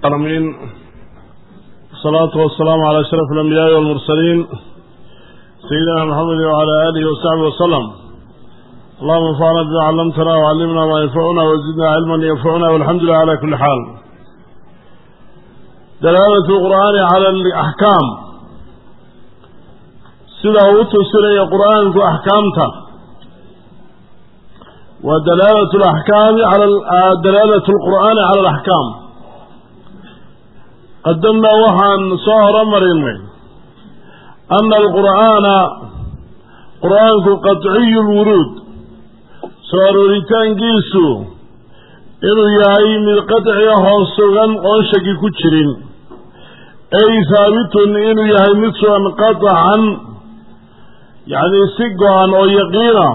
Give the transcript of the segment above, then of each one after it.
العالمين الصلاة والسلام على أشرف الأنبياء والمرسلين سيدنا محمد وعلى آله وصحبه وسلم اللهم انفعنا بما علمتنا وعلمنا ما ينفعنا وزدنا علما ينفعنا والحمد لله على كل حال دلالة القرآن على الأحكام سيدا وتسر قرآنك أحكامته ودلالة الأحكام على دلالة القرآن على الأحكام qaddamnaa waxaan soo horomarinay ana alqur'aana qur'aanku qadciyu lwuruud soo arooritaankiisu inuu yahay mid qadciga hoos sugan oon shaki ku jirin. Ay haabitun inuu yahay mid sugan qadacan yacnii si go-an oo yaqiina.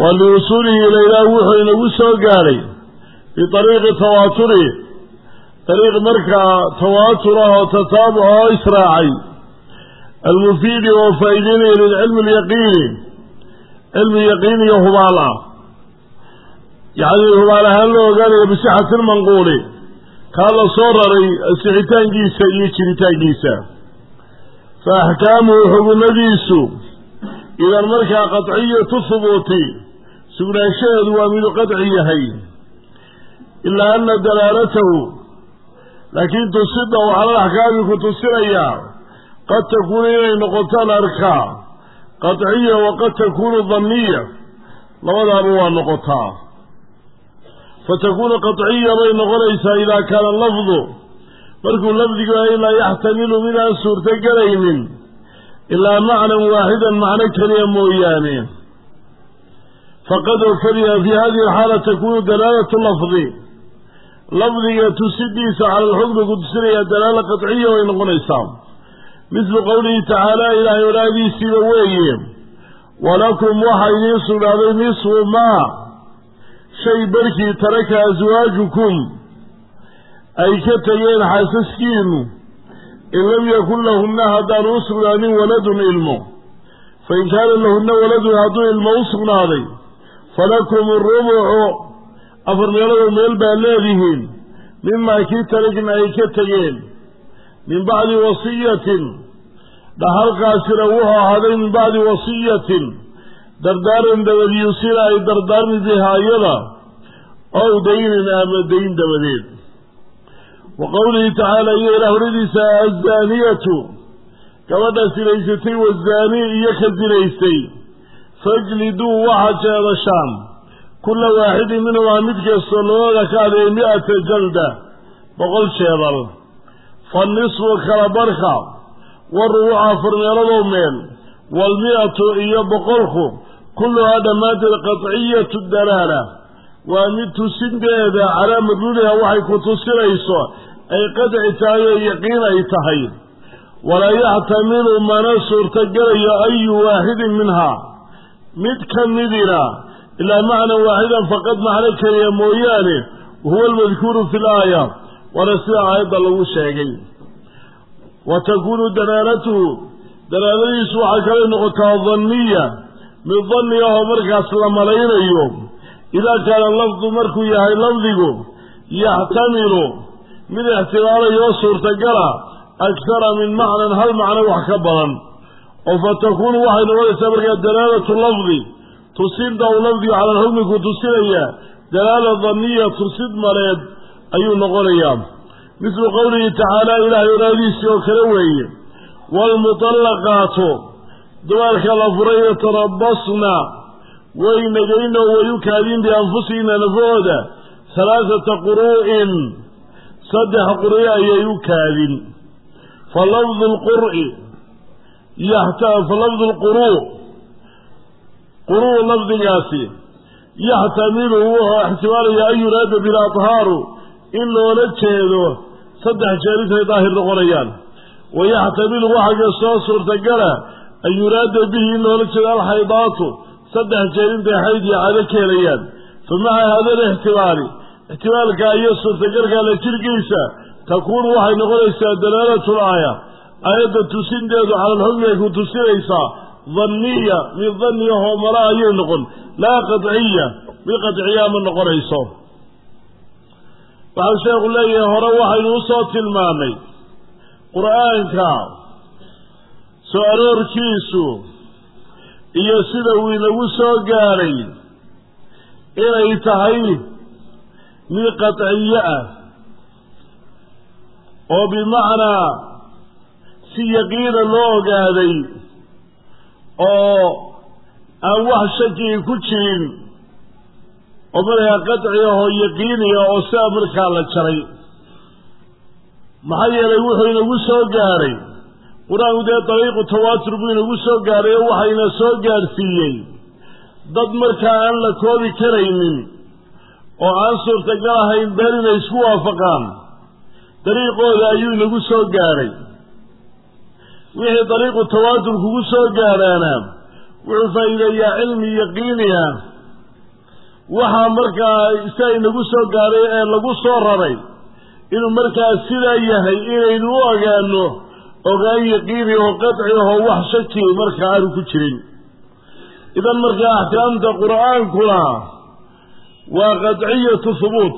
Wa liusuulihi ilailaa wuxuu inagu soo gaadhay biariiqi tawaaturi dariiq markaa tawaatur ah oo tataabuc oo israacay almufiidi oo faa'iideynaya lilcilmi lyaqiini cilmi yaqiiniyo hubaal ah. Yacnii hubaal ahaan loo ogaanayo bisixati lmanquuli kaa la soo raray sixitaankiisa iyo jiritaankiisa. Fa axkaamuhu xugunadiisu idan markaa qadciyatu hubuuti sugnaanshaheedu waa midu qadci yahay. Ilaa ana dalaalatahu laakiin tusida waxaan alaxkaami ku tusinayaa qad takuunu inay noqotaan arkaa qadciya waqad takuunu danniya labadaaba waa noqotaa. Fatakuunu qadciya bay noqonaysaa idaa kaana lafdu markuu lafdigu ay laa yaxtamilu midaan suurtogelaynin ilaa macnan waaxidan macno keliya mooyaane. Faqad oo keliya fii hadihi alxaala takuunu dalaalatu lafdi lafdiga tusidiisa cala alxukmi ku tusinaya dalaala qadciya way noqonaysaa mislu qowlihi tacaala ilaahay olaadiisiiba weeye walakum waxa idiin sugnaaday nisfu maa shay barkii taraka aswaajukum ay ka tegeen xaasaskiinu in lam yakun lahunna haddaan u sugnaanin waladun ilmo. Fain kaana lahunna waladun hadduu ilmo u sugnaaday falakum rubucu afar meeloodoo meel baa leedihiin mimaa kii tarajna ay ka tegeen min bacdi wasiyatin. Dhaxalkaasina wuxuu ahaaday min bacdi wasiyatin dardaaran dabad yuusina ay dardaarmi bihaa ow daynin ama dayn dabadeed. Wa qowlihi tacaala iyo ilaah horadiisa azaaniyatu gabadha sinaysatay wazaani iyo ka sinaystay. Fajliduu waxaad jeedashaan kulla waaxidin minhumaa mid kastoo labada ka aday mi-ata jalda boqol jeedal fanisfu kala barka warubuuca afar meelodow meel waalmi-atu iyo boqolku kulluhaa dhammaanteed qadciyatu dalaala. Waa mid tusinteeda calaa madluuliha waxay ku tusinayso ay qadci tahay oo yaqiin ay tahay. Walaa yaxtamilu mana suurtagelayo ayu waaxidin minhaa. Mid ka midina ilaa macnan waaxidan faqad macno keliya mooyaane huwa almadkuuru fi laaya waana sida aayadda lagu sheegay wa takuunu dalaalatuhu dalaaladiisu waxaa kalay noqotaa danniya mid danni ahoo markaas la malaynayo idaa kaana lafdu markuu yahay lafdigu yaxtamilu mid ixtimaalayo suurtagala akara min macnan hal macno wax ka badan oo fa takuunu waxay noqonaysaa markaa dalaalatu lafdi tusidda uu lafdigu calaa alxukmi ku tusinayaa dalaala daniya tusid maleed ayuu noqonayaa. Mislu qowlihi tacaala ilaahay oraadiisii oo kale weeye waalmutallaqaatu dumarka la furay tarabasna way nagayn oo way u kaadiin bianfusihinna nafahooda halaasata quruu'in. Saddex qur'i ayay u kaadin. Fa lafdu lqur'i falafdu lquruu' quruu lafdigaasi yaxtamilu wuxuu ixtimaalayaa an yuraada bilaadhaaru in loola jeedo saddex jeer intay daahir noqonayaan wayaxtamilu waxaga soo suurtagala an yuraada bihi in loola jeedo alxaydaatu saddex jeer intay xayd iyo caado ka helayaan fa maca haada alixtimaali ixtimaalkaa iyo suurtagalkaa la jirhkiisa takuunu waxay noqonaysaa dalaalatul laaya aayadda tusinteedu cala alxukmi ay ku tusinaysaa dhanniya mid dhaniyahoo mala ayay noqon. Laa qadciya mid qadciyaa ma noqonayso. Waxau sheekhu leeyahay hore waxaynu u soo tilmaanay qur'aanka soo aroorkiisu iyo sida uu inagu soo gaadhay inay tahay mid qadciyo ah oo bimacnaa si yaqiina loo ogaaday oo aan wax shakigi ku jirin. Oo markaa qadci ahoo yaqiiniga oo sidaa markaa la jaray. Maxaa yeelay wuxuu inagu soo gaadhay qur'aanku dee dariiqu tawaatur buu inagu soo gaadhay oo waxayna soo gaadhsiiyey dad markaa aan la koobi karaynin oo aan suurtagal ahayn beel inay isku waafaqaan dariiqooda ayuu inagu soo gaadhay wixii dariiqu tawaatur kugu soo gaadhaana wuxuu faa'iideeyaa cilmi yaqiini ah. Waxaa markaa isa inagu soo gaadhay ee lagu soo raray inuu markaa sidaa yahay inaynu u ogaano ogaan yaqiini oo qadci ahoo wax shaki markaa aanu ku jirin. Idan markaa axkaamta qur'aankuna waa qadciyatu hubuut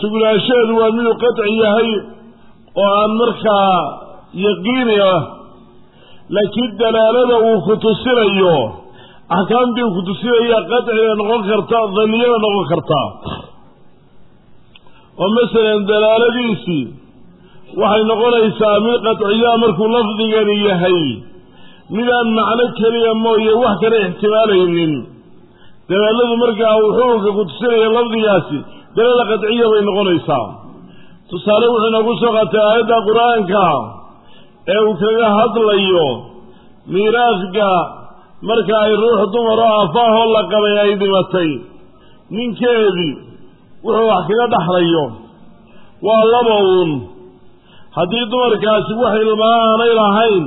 sugnaansheedu waa miduu qadci yahay oo aan markaa yaqiini ah laakiin dalaalada uu ku tusinayo axkaamtii uu ku tusinaya qadciga noqon karta daniyada noqon kartaa oo masalan dalaaladiisii waxay noqonaysaa mid qadciyaa markuu lafdigani yahay midaan macno keliya mooye wax kale ixtimaalaynin. Dalaaladu markaa uu xukunka ku tusinaya lafdigaasi dalaala qadciya bay noqonaysaa. Tusaale wuxuu inoogu soo qaatay aayadda qur'aanka ee uu kaga hadlayo miiraadka marka ay ruux dumaro aafaahoo la qabay ay dhimatay ninkeedii wuxuu wax kaga dhaxlayo. Waa laba uun. Haddii dumarkaasi wax ilmaa aanay lahayn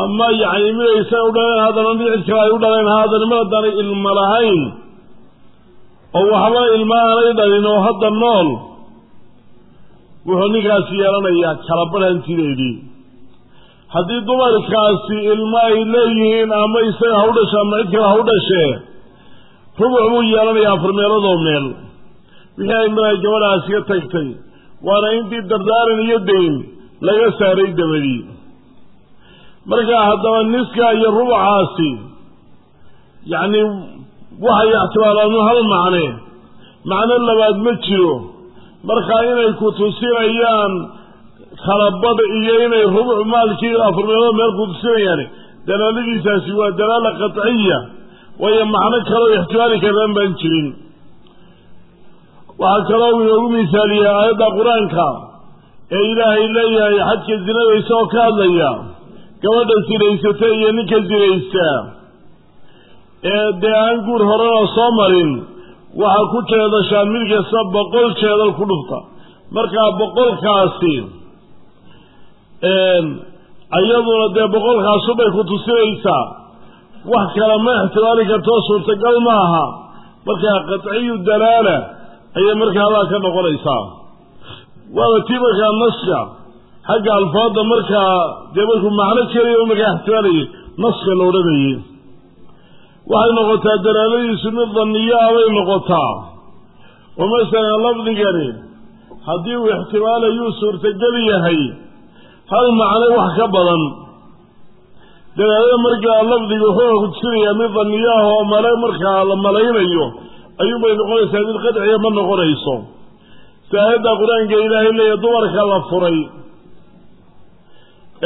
ama yacni mid aysan u dhaleen haddana mid cid kale ay u dhaleen haddana mid haddaanay ilma lahayn oo waxba ilma aanay dhalin oo hadda nool wuxuu ninkaasi yeelanayaa kala barhantideedii haddii dumarkaasi ilmo ay leeyihiin ama isaga ha dhashe ama cid kale ha dhashee rubuc buu yeelanayaa afar meeladoo meel. Wixii ay mara gabadhaasi ka tagtay waana intii dardaaran iyo dayn laga saaray dabadii. Markaa haddaba niska iyo rubucaasi yacni waxay ixtimaalaan hal macne macno labaad ma jiro. Markaa inay ku tusinayaan khalabada iyo inay rubuc maalkii afar meelood meel ku tusinayaan dalaaladiisaasi waa dalaala qadciya waayo macno kaloo ixtimaali karaan baan jirin. Waxaa kaloo uu inoogu miisaaliyey aayadda qur'aanka ee ilaahay leeyahay xadka zinada isagoo ka hadlaya. Gabadha sinaysata iyo ninka sinaysta ee dee aan guur horena soo marin waxaa ku jeedashaan mid kasta boqol jeedal ku dhufta. Markaa boqolkaasi iyaduna dee boqolkaasubay ku tusinaysaa wax kale ma ixtimaali kartoo suurtagal ma aha. Markaa qadciyu dalaala ayay markaa halaa ka noqonaysaa. Waaba tii markaa naska xagga alfaadda markaa dee markuu macno keliya markaa ixtimaalayay naska la odhanayay. Waxay noqotaa dalaaladiisu mid daniyo ah noqotaa. Oo masalan lafdigani haddii uu ixtimaalayuu suurtagal yahay hal macno wax ka badan. Dalaalada markaa lafdiga ku tusinayaa mid daniyo ah oo male markaa la malaynayo ayuunbay noqonaysaa mid qadciya ma noqonayso. Si aayadda qur'aanka ilaahay leeya dumarka la furay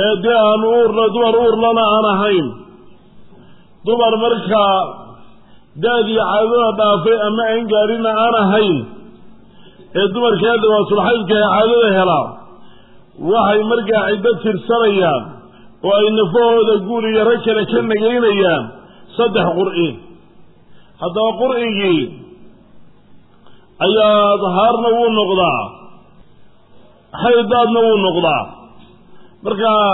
ee dee aan uurna dumar uurlana aan ahayn dumar markaa da-dii caadada dhaafay ama aan gaadhina aan ahayn ee dumarkaa dawaatulxaydka ee caadada helaa waxay markaa ciddo tirsanayaan oo ay nafahooda guur iyo rag kale ka nagaynayaan saddex qur'i. Haddaba qur'igii ayaa dahaarna wuu noqdaa. Xaydaadna wuu noqdaa. Markaa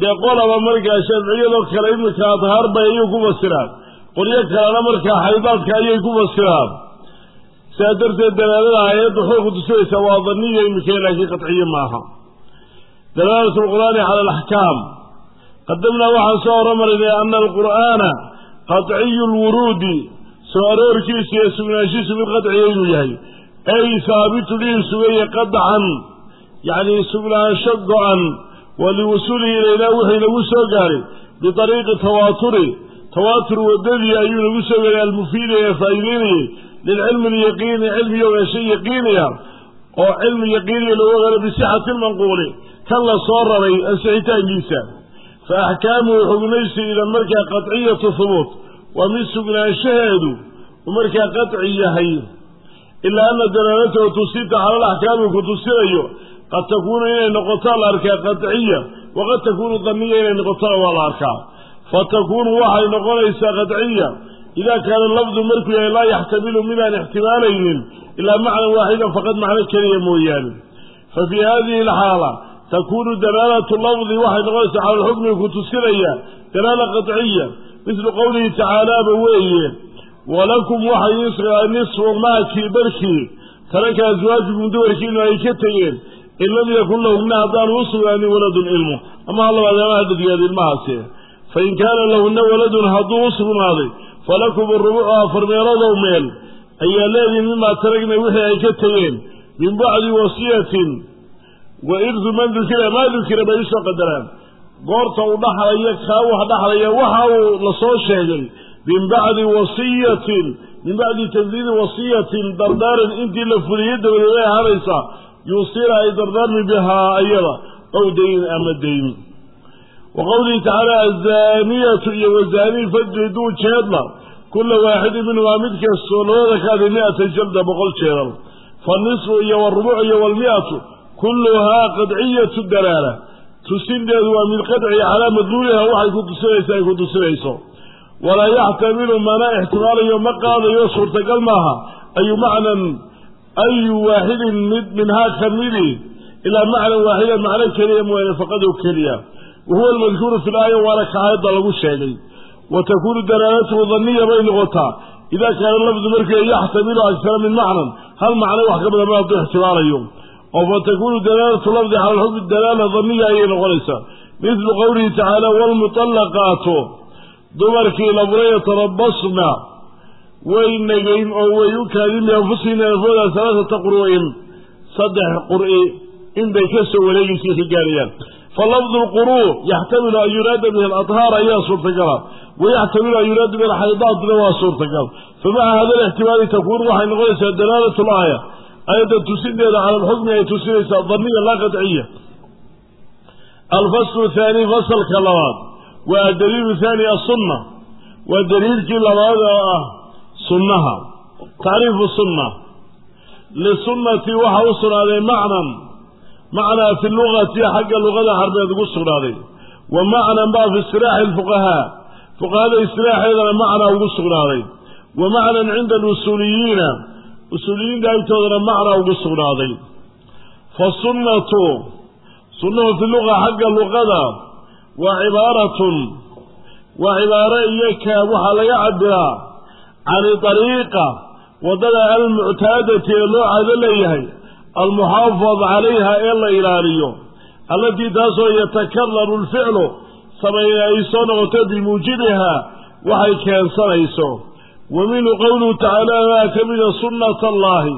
dee qolaba markaa shaaficiyadoo kale iminka adhaar bay ayay ku fasiraan qolyo kalena markaa xaydaadka ayay ku fasiraan sidaa darteed dalaalada aayadda waxay ku tusinaysaa waa daniya imika laakiin qadciye maaha dalaalat alqur'aani cala alaxkaam qadamnaa waxaan soo horamarinay ana alqur'aana qadciyu lwuruudi soo aroorkiisa iyo sugnaanshiisu mid qadciya inuu yahay. Ay haabitu dhihi sugaya qadacan yacni sugnaansho go-an wa liwusuulihi ilaynaa wuxuu inagu soo gaaray biariiqi tawaaturi. Tawaatur wadadii ayuu inagu soo gaaray almufiida ee faa'iideynayay lilcilmi lyaqiini cilmi ogaasho yaqiiniya oo cilmi yaqiiniya loogu ogaano bisixati lmanquuli kan la soo raray ansixitaankiisa fa axkaamuhu xugnaysi idan markaa qadciyatu hubuut waa mid sugnaanshaheedu uu markaa qadci yahay ilaa ana dalaalatahu tusita cala alaxkaami ku tusinayo qad takuunu inay noqotaa la arkaa qadciya waqad takuunu daniya inay noqotona waa la arkaa. Fa takuunu waxay noqonaysaa qadciya idaa kaana lafdu markuu yahay laa yaxtamilu midaan ixtimaalaynin ilaa macnan waaxidan faqad macno keliya mooyaane. Fa fii hadihi alxaala takuunu dalaalatu lafdi waxay noqonaysaa cala alxukmi ku tusinaya dalaala qadciya. Mislu qowlihi tacaalaaba weeye walakum waxay nisfu maakii barkii taraka aswaajikum dumarkiinu ay ka tegeen in lam yakun lahunna haddaanu u sugnaanin waladun ilmu. Ama halabaad ama hadadyaad ilmahaasi fain kaana lahunna waladun hadduu u sugnaaday falakum urubucu afar meelodow meel ayaa leedihin mimaa taragna wixii ay ka tegeen min bacdi wasiyatin wa irdu man dukira maa dukira bay u soo qadaraan. Goorta uu dhaxlaya kaa wax dhaxlaya waxa uu la soo sheegay min bacdi wasiyatin min bacdi tandiidi wasiyatin dardaaran intii la fuliyey dabadeed ay ahaanaysaa yuusira ay dardaarmi bihaa ayada ow dayn ama dayn. Wa qowlihi tacaala azaaniyatu iyo wazaanii fajriduu jeedla kula waaxidin minhumaa mid kastoo labada kaadi mi-ata jalda boqol jeedal fanisfu iyo warubuc iyo walmi-atu kulluhaa qadciyatu dalaala. Tusinteedu waa mid qadci calaa madluuliha waxay ku tusinaysa ay ku tusinayso. Walaa yaxtamilu mana ixtimaalayo ma qaadayo suurtagal maaha. Ayu macnan ayu waaxidin mid minhaa ka midi. Ilaa macnan waaxidan macno keliya mooyaane faqado keliya. Wa huwa almadkuuru fi laaya waana ka lagu sheegay. Wa takuunu dalaalatuhu daniya bay noqotaa. Idaa kaana lafdu markii yaxtamilu agsara min macnan hal macno wax ka badan ma ixtimaalayo oo fa takuunu dalaalatu lafdi cala alxukmi dalaala daniya ayay noqonaysaa. Midlu qowlihi tacaala waalmuطallaqaatu dumarkii labura yatarabasna way negayn oo way u kaadin bianfusihina anfooda alaaata qur'in saddex qur'i inbay ka soo wareegaysay ka gaarayaan. Fa lafdu lquruu yaxtamilu an yuraada bihi aladhaar ayaa suurtagala wayaxtamilu an yuraada bihi alxaydaatna waa suurtagal. Famaca hada alixtimaali takuunu waxay noqonaysaa dalaalat laaya ayadda tusinteeda cala alxukmi ay tusinaysaa daniya laa qadciya. Alfaslu thaani fasalka labaad. Waa adaliilu thaani asunna waa daliilkii labaad oo ah sunnaha. Tacriifu sunna. Lisunnati waxa u sugnaaday macnan. Macnaa fi lugati xagga luqada carbeed ugu sugnaaday. Wa macnan baa fi istilaaxi lfuqahaa fuqahada istilaaxeedana macnaa ugu sugnaaday. Wa macnan cinda alusuuliyiina usuuliyiinta agtoodana macnaa ugu sugnaaday. Fasunnatu sunnuhu fi luqa xagga luqada waa cibaaratun waa cibaaro iyo kaab waxaa laga cabiraa cani dariiqa waddada almuctaadati ee loo caado leeyahay almuxaafad calayha ee la ilaaliyo allatii taasoo yatakararu lficlu sameeye ay soo noqoto bimuujibiha waxay keensanayso wa minhu qowluhu tacaala maa ka mida sunnata allaahi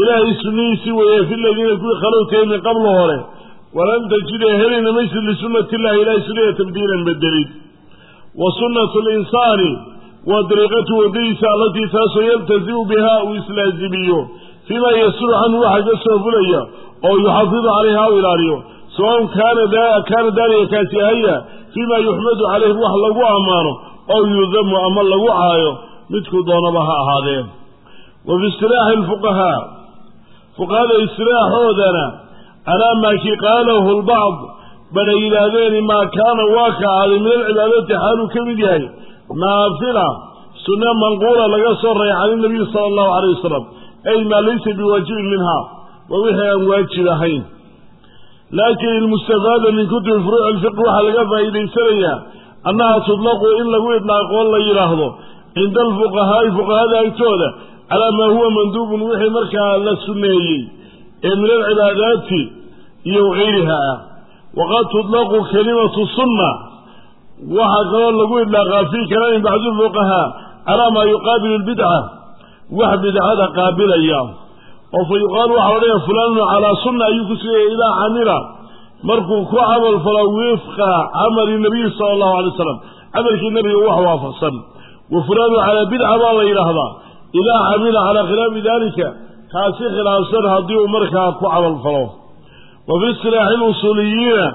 ilaahay sunnihiisii weeye fi ladiina kuwii khalowtay min qablu hore walan tajida helina maysid lisunnati illahi ilahay sunniya tabdiilan bedelid. Wa sunnatu linsaani waa dariiqatu waddadiisa allatii taasoo yaltazimu bihaa uu islaazimiyo. Fiima yasuru canhu waxa ka soo fulaya oo yuxafidu calayha u ilaaliyo. Sawaun kaana daalika kaasi ahaya fiima yuxmadu calayhi wax lagu ammaano oo yudamu ama lagu caayo midku doonaba ha ahaadee wa fi istilaaxi alfuqahaa. Fuqahada istilaaxoodana calaa maa kii qaalahu lbacd bana yidhaahdeen maa kaana waa ka ahaaday min alcibaadati xaaluu ka mid yahay naafila sunne manquula laga soo reey can inabiyi sala allahu calayh wasalam ay maa laysa biwaajibin minha waa wixii aan waajib ahayn. Laakin ilmustafaada min kutubi furuuci alfiqi waxaa laga faa'iidaysanayaa annaha tudlaqu in lagu idlaaqoo la yidhaahdo cinda alfuqahaa'i fuqahada agtooda calaa maa huwa manduubun wixii markaa la sunneeyey ee min alcibaadaati iyo wagayriha ah. Waqad tudlaqu kalimatu sunna waxaa kaloo lagu idlaaqaa fii kalaami bacdi lfuqahaa calaa maa yuqaabilu lbidca wax bidcada qaabilaya. Oo fa yuqaalu waxaa la dhaya fulaanun calaa sunna ayuu ku sugaya idaa camila markuu ku camal falo wifqa camali nabiyi sala allahu alay wasalam camalkii nebiga wax waafaqsan wa fulaanu calaa bidca baa la yidhaahdaa. Idaa camila calaa khilaafi dalika kaasi khilaafsan haddii uu markaa ku camal falo. Wa fi istilaaxi lusuuliyiina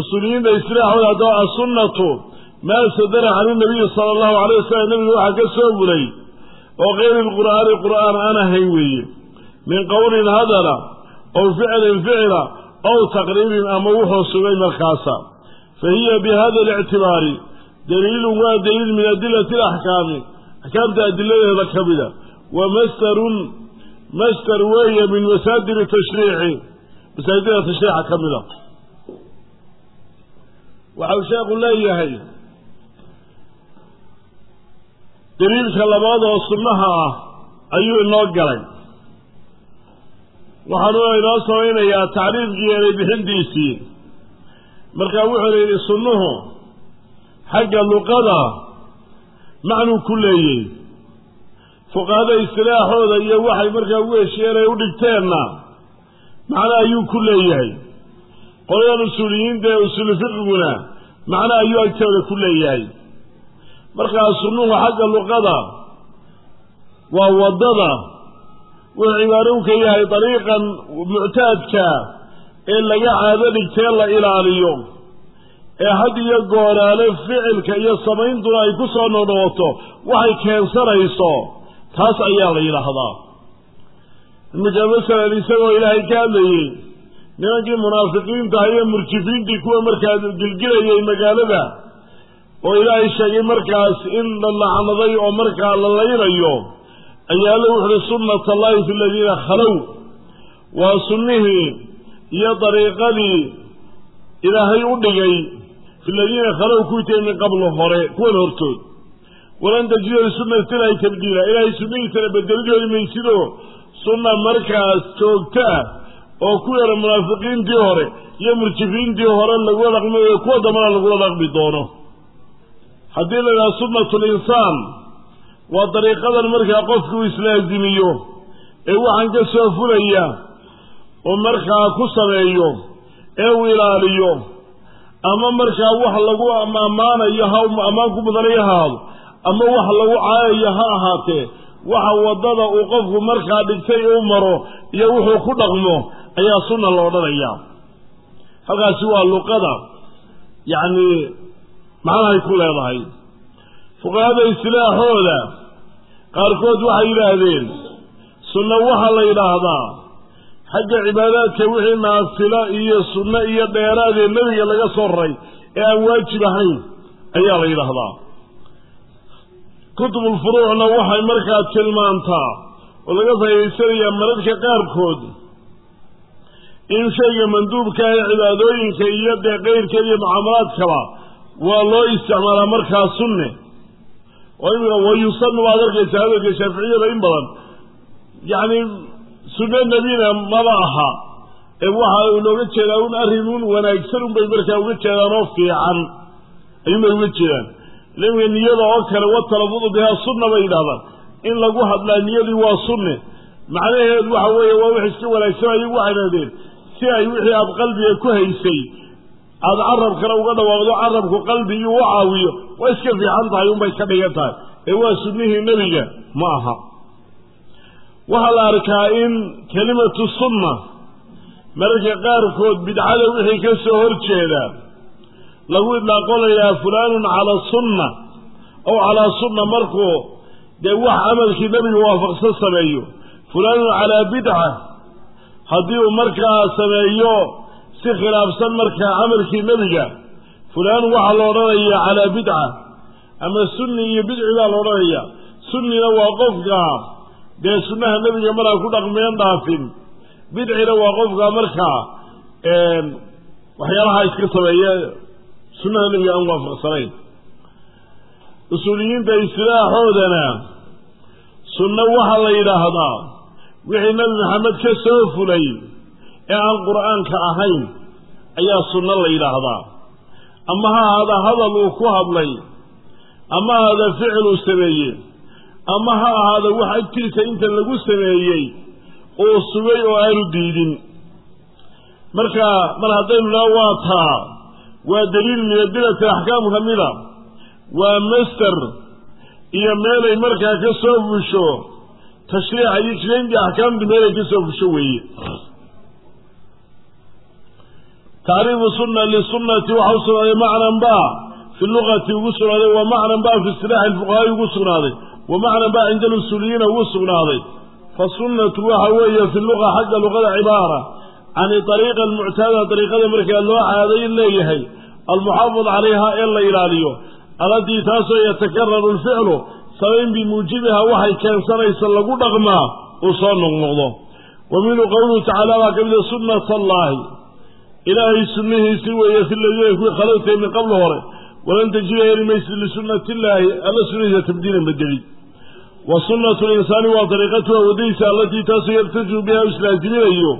usuuliyiinta istilaaxooda haddaba assunnatu maa sadara can inabiyi sala allahu alay wasalam nebiga waxaa ka soo fulay oo kayri lqur'aani qur'aan aan ahayn weeye. Min qowlin hadala ow ficlin ficla ow taqriirin ama wuxuu sugay markaasa. Fa hiya bihada alictibaari daliilun waa daliil min adilati alaxkaami axkaamta adiladeeda ka mida wa mastarun mastar weeye min masaadiri tashriici masaajidada tashriica ka mida waxau sheekhu leeyahay daliilka labaad oo sunnaha ah ayuu inoo galay waxaanu inoo samaynayaa tacriifkii eray bixintiisii markaa wuxuu yidhi sunnuhu xagga luqada macnuu ku leeyey fuqahada istilaaxooda iyo waxay markaa ugu heshiyeen ay u dhigteenna macno ayuu ku leeyahay qoladan usuuliyiinta ee usuulu fiqiguna macno ayuu agtooda ku leeyahay markaa sunnuhu xagga luqada waa waddada wuxuu cibaaro u ka yahay dariiqan muctaadka ee laga caado dhigtee la ilaaliyo ee had iyo gooraale ficilka iyo samayntuna ay ku soo noqnoqoto waxay keensanayso taas ayaa la yidhaahdaa. Iminka masalan isagoo ilaahay ka hadlayey nimankii munaafiqiinta iyo murjifiintii kuwa markaa gilgilayay magaalada oo ilaahay sheegay markaas in la lacnaday oo markaa la laynayo ayaa alla wuxuuhi sunnat allahi fi aladiina khalow waa sunnihii iyo dariiqadii ilaahay u dhigay fi ladiina khalow kuwii tay min qablu hore kuwan hortood. Walan tajida lisunnati ilaahi tabdiila. Ilaahay sunnihiisana bedelidoodi maysido sunna markaas joogto ah oo ku yara munaafiqiintii hore iyo murjifiintii hore lagula dhaqmayo kuwa dambana lagula dhaqmi doono. Haddii la yidhaha sunnatu linsaan waa dariiqadan markaa qofku islaazimiyo ee waxaan ka soo fulaya oo markaa ku sameeyo ee uu ilaaliyo ama markaa wax lagu ammaanayo ha ammaan ku mudanayo haado ama wax lagu caayayo ha ahaatee waxa waddada uu qofku markaa dhigtay uu maro iyo wuxuu ku dhaqmo ayaa sunna la odhanayaa halkaasi waa luqada yacni macnahay ku leedahay. Fuqahada istilaaxooda qaarkood waxay yidhaahdeen sunno waxaa la yidhaahdaa xagga cibaadaadka wixii naafilo iyo sunno iyo dheeraadee nebiga laga soo raray ee aan waajib ahayn ayaa la yidhaahdaa. Kutubulfuruucna waxay markaa tilmaantaa oo laga faa'idaysanayaa mararka qaarkood in shayga manduubka ee cibaadooyinka iyo dee qeyrkeeda iyo mucaamalaadkaba waa loo isticmaalaa markaa sunne. Oo imika wayusanu baad arkaysaa hadalka shaaficiyada in badan yacni sunno nebina maba aha. Ee waxa looga jeedaa un arrin un wanaagsan unbay markaa uga jeedaan oo fiican. Ayuunbay uga jeedaan. Imika niyada oo kale watalafudu bihaa sunna bay yidhahdaan in lagu hadlaa niyadii waa sunne. Macnaheedu waxa weeye waa wix iska wanaagsan ayagu waxay dhahdeen si ay wixii aada qalbiga ku haysay aada carabkana uga dhawaaqdo carabku qalbigii u caawiyo waa iska fiican tahay unbay ka dhigan tahay. Ee waa sunnihii nebiga ma aha waxaa la arkaa in kelimatu sunna mararka qaarkood bidcada wixii ka soo hor jeeda lagu idlaaqo la yidhaha fulaanun calaa sunna ow calaa sunna markuu dee wax camalkii nebiga waafaqsan sameeyo. Fulaanun calaa bidca haddii uu markaa sameeyo si khilaafsan markaa camalkii nebiga fulaan waxaa la odhanayaa calaa bidca ama sunni iyo bidci baa la odhanayaa. Sunnina waa qofka dee sunnaha nebiga maraan ku dhaqmeen dhaafin. Bidcina waa qofka markaa waxyaalaha iska sameeye sunnaha nebiga aan waafaqsanayn. Usuuliyiinta istilaaxoodana sunno waxaa la yidhaahdaa wixii nebi maxamed ka soo fulay ee aan qur'aanka ahayn ayaa sunno la yidhaahdaa. Ama ha ahaada hadal uu ku hadlay ama ahaada ficil uu sameeye ama ha ahaada wax agtiisa inta lagu sameeyey uu sugay oo aanu diidin. Marka mar haddaynu naa waa taa waa daliil min adilati axkaam ka mida waa master iyo meelay markaa ka soo fusho tashriica iyo jidayntii axkaamtu meelay ka soo fusho weeye. Tacriifu sunna lisunati waxa u sugnaaday macnan ba fi luqati ugu sugnaaday wa macnan ba fi istilaaxi alfuqahaai ugu sugnaaday wa macnan ba cinda alusuuliyiina ugu sugnaaday. Fasunnatu waxa weeye fi luqa xagga luqada cibaara. Can ariiqa almuctaada ariiqada markaa loo caaday leeyahay almuxaafad calayha ee la ilaaliyo. Allatii taasoo yatakararu lficlu samayn bimuujibiha waxay keensanaysa lagu dhaqmaa uu soo noqnoqdo. Wa minhu qowluhu tacaala baa ka mida sunnat allaahi ilaahay sunnihiisii weeye fi ladiina kuwii khalowtay min qabl hore walan tajida heli maysid lisunnati illaahi alla sunnihiisa tabdiilan bedeli wa sunnatu linsaani waa dariiqatuha wadadiisa allatii taasoo yartajibu biha islaaziminayo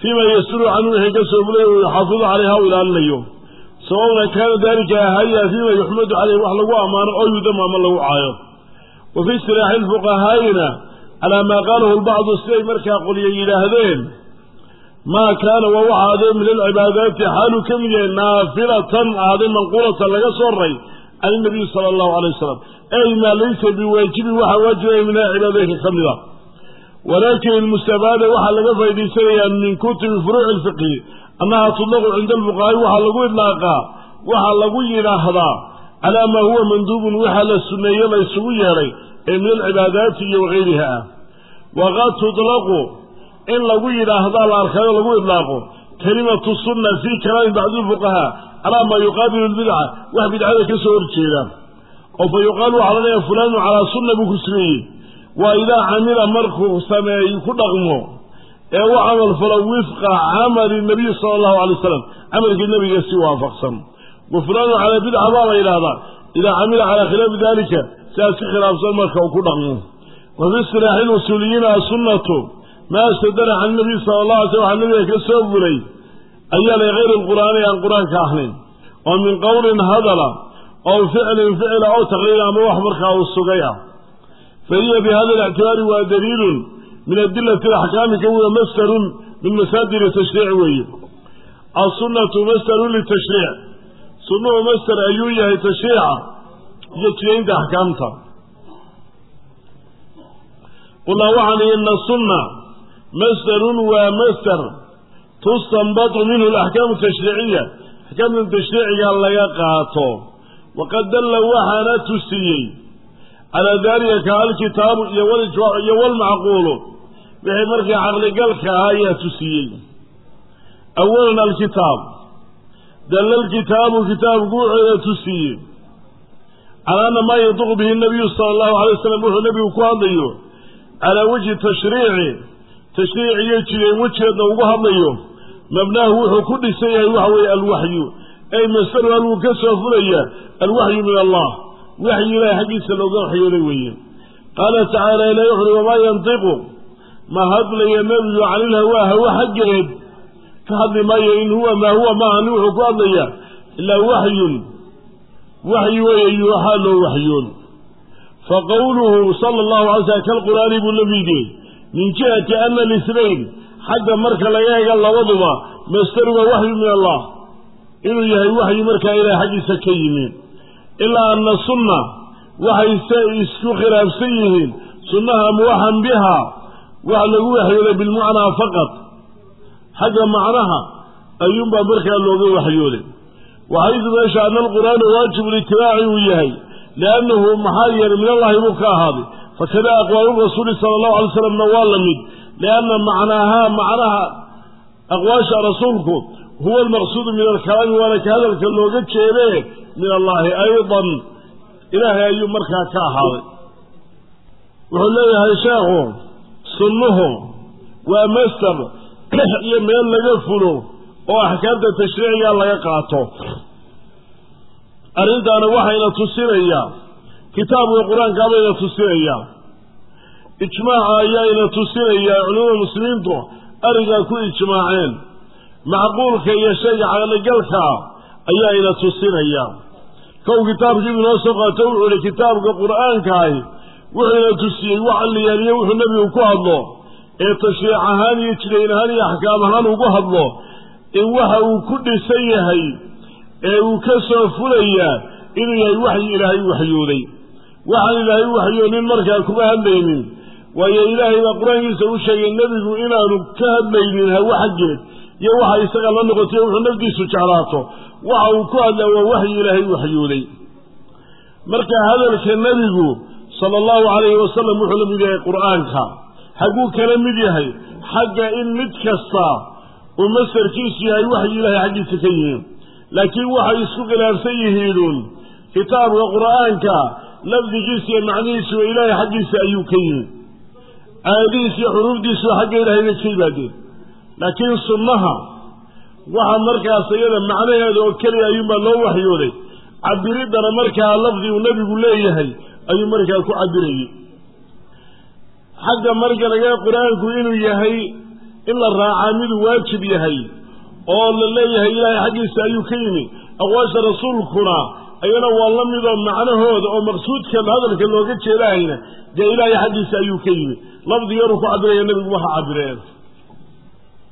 fiima yasturu canhu wixii ka soo fulay oo yuxaafidu calayha u ilaalinayo. Sawauna kaana dalika ahaya fiima yuxmadu caleyh wax lagu ammaano oo yudam ama lagu caayo. Wa fi istilaaxi lfuqahaa'ina calaa maa qaalahu lbacdu siday markaa qolya yidhaahdeen maa kaana waa waxa ahaadee min alcibaadaati xaaluu ka mid yahay naafilatan ahaaday manquulatan laga soo raray can inabiyi sala allahu alay wasalam ey maa laysa biwaajibin waxaa waajibaya min alcibaadooyinka ka mid a walaakin ilmustabaada waxaa laga faa'idaysanayaa min kutubi furuuci lfiqhi annaha tudlaqu cinda alfuqahaai waxaa lagu idlaaqaa waxaa lagu yidhaahdaa calaa maa huwa manduubun waxaa la sunneeye la ysugu yeedhay ee min alcibaadaati iyo wagayriha ah waqad tudlaqu in lagu yidhaahdaa la arkayo lagu idlaaqo kelimatu sunna fii kalaami bacdi lfuqahaa calaa maa yuqaabilu lbidca wax bidcada ka soo horjeeda. oo fa yuqaalu waxaa la leeyahay fulaanu calaa sunna buu ku sugeeyey waa idaa camila markuu sameey ku dhaqmo ee u camal falo wifqa camali nabiyi sala allahu alay wasalam camalkii nabiga si waafaqsan. Wa fulaanu calaa bidca baa la yidhahdaa idaa camila calaa khilaafi dalika sidaas si khilaafsan marka uu ku dhaqmo. Wa fi istilaaxi lusuuliyiina asunnatu maa stadara can nabiy sala allah alay slam waxa nabiga ka soo fulay ayaa la hayr alqur'aani aan qur'aanka ahayn oo min qowlin hadala oo ficlin ficila oo taqriira ama wax markaa uu sugay ah fa hiya bihada alictibaari waa daliilun min adilati alaxkaami ka wiya masdarun min masaadiri tashriic weeye assunnatu masdarun litashriic sunnuhu masder ayuu yahay tashriica iyo jidaynta axkaamta qulnaa waxaan ina sunna masdarun waa masder tustanbatu minhu alaxkaamu tashriiciya axkaamta tashriiciga laga qaato. Waqad dalla waxaana tusiyey calaa daalika ka alkitaabu iyo walijmaacu iyo walmacquulu wixii markii caqligalka ahaa ayaa tusiyey. Awalan alkitaab. Dalla alkitaabu kitaabku wuxuuna tusiyey. Calaa ana maa yantiqu bihi nabiyu sala allahu alay wasalam wuxuu nebigu ku hadlayo calaa wejhi tashriici. Tashriic iyo jideen wejigeedna ugu hadlayo mabnaahu wuxuu ku dhisan yahay waxa weeye alwaxyu. Ay masaru halwuu ka soo fulaya alwaxyu min allah. Waxyi ilahi xaggiisa looga waxyooday weeye. Qaala tacaala ilahi wuxuuhi wamaa yantiqu? Ma hadlaya nebigu cani ilhawaa hawa xaggeed. Ka hadli maayo in huwa maa huwa maahani wuxuu ku hadlaya ilaa waxyun waxyi weeye yuuxaa loo waxyoon. Fa qowluhu sala allahu alay slam kalqur'aani buu la mid min jihati ana lisnayn xagga marka laga ega labaduba mastaruga waxyu min allah. Inuu yahay waxyi markaa ilaah xaggiisa ka yimi ilaa ana sunna waxayse isku khilaafsan yihiin. Sunnaha muwaxan biha? Wax lagu waxyooday bilmucnaa faqad xagga macnaha ayuunbaa markaa looga waxyooday waxaydu meesha ana alqur'aana waajibu litibaaci uu yahay liannahu maxaa yeelay min allahi buu ka ahaaday. Fakada aqwaalu rasuuli sala allahu alay slamna waa la mid lianna macnaahaa macnaha aqwaasha rasuulku huwa almaqsuudu min alkalaami waana ka hadalka looga jeedee min allahi aydan ilaahay ayuu markaa ka ahaaday wuxuu leeyahay sheekhu sunnuhu waa master iyo meel laga fulo oo axkaamta tashriiciga laga qaato arrintaana waxayna tusinayaa kitaabka qur'aanka bayna tusinayaa ijmaaca ayaayna tusinayaa culimada muslimiintu arrinkaa ku ijmaaceen. Macquulka iyo shayga caqligalkaa ayaayna tusinayaa kow kitaabkii inoo soo qaato wuxuu ihi kitaabka qur'aankaahi wuxuuna tusiyey wax alliyaaliyo wuxuu nebigu ku hadlo ee tashriic ahaan iyo jidayn ahaan iyo axkaam ahaan ugu hadlo in waxa uu ku dhisan yahay ee uu ka soo fulayaa inuu yahay waxyi ilaahay waxyooday. Waxaan ilaahay waxyoonin markaa kuma hadlaynin waayo ilaahay baa qur'aankiisa u sheegay nebigu inaanu ka hadlaynin hawo xaggeed iyo waxa isaga la noqotay wuxuu nafdiisu jeclaato. Waxa uu ku hadlaa waa waxyi ilaahay waxyooday. Marka hadalka nebigu sala allahu calayhi wasalam wuxuu la mid yahay qur'aanka xagguu kala mid yahay xagga in mid kasta uu masarkiisu yahay waxyi ilaahay xaggiisa ka yihiin. Laakiin waxay isku khilaafsan yihiinuun kitaabka qur'aanka lafdigiisa iyo macnihiisu ilaahay xaggiisa ayuu ka yimi aayadihiis iyo xuruufdiisu xagga ilaahay bay ka yimaadeen laakiin sunnaha waxa markaas iyada macnaheeda oo keliya ayuunbaa loo waxyooday. Cabiriddana markaa lafdi uu nebigu leeyahay ayuu markaa ku cabirayey xagga marka laga qur'aanku inuu yahay in la raacaa miduu waajib yahay oo la leeyahay ilaahay xaggiisa ayuu ka yimi. Aqwaasha rasuulkuna ayana waa la midoo macnahooda oo maqsuudkan hadalka looga jeedahayna dee ilaahay xaggiisa ayuu ka yimi lafdiganuu ku cabiraya nebigu waxa cabireen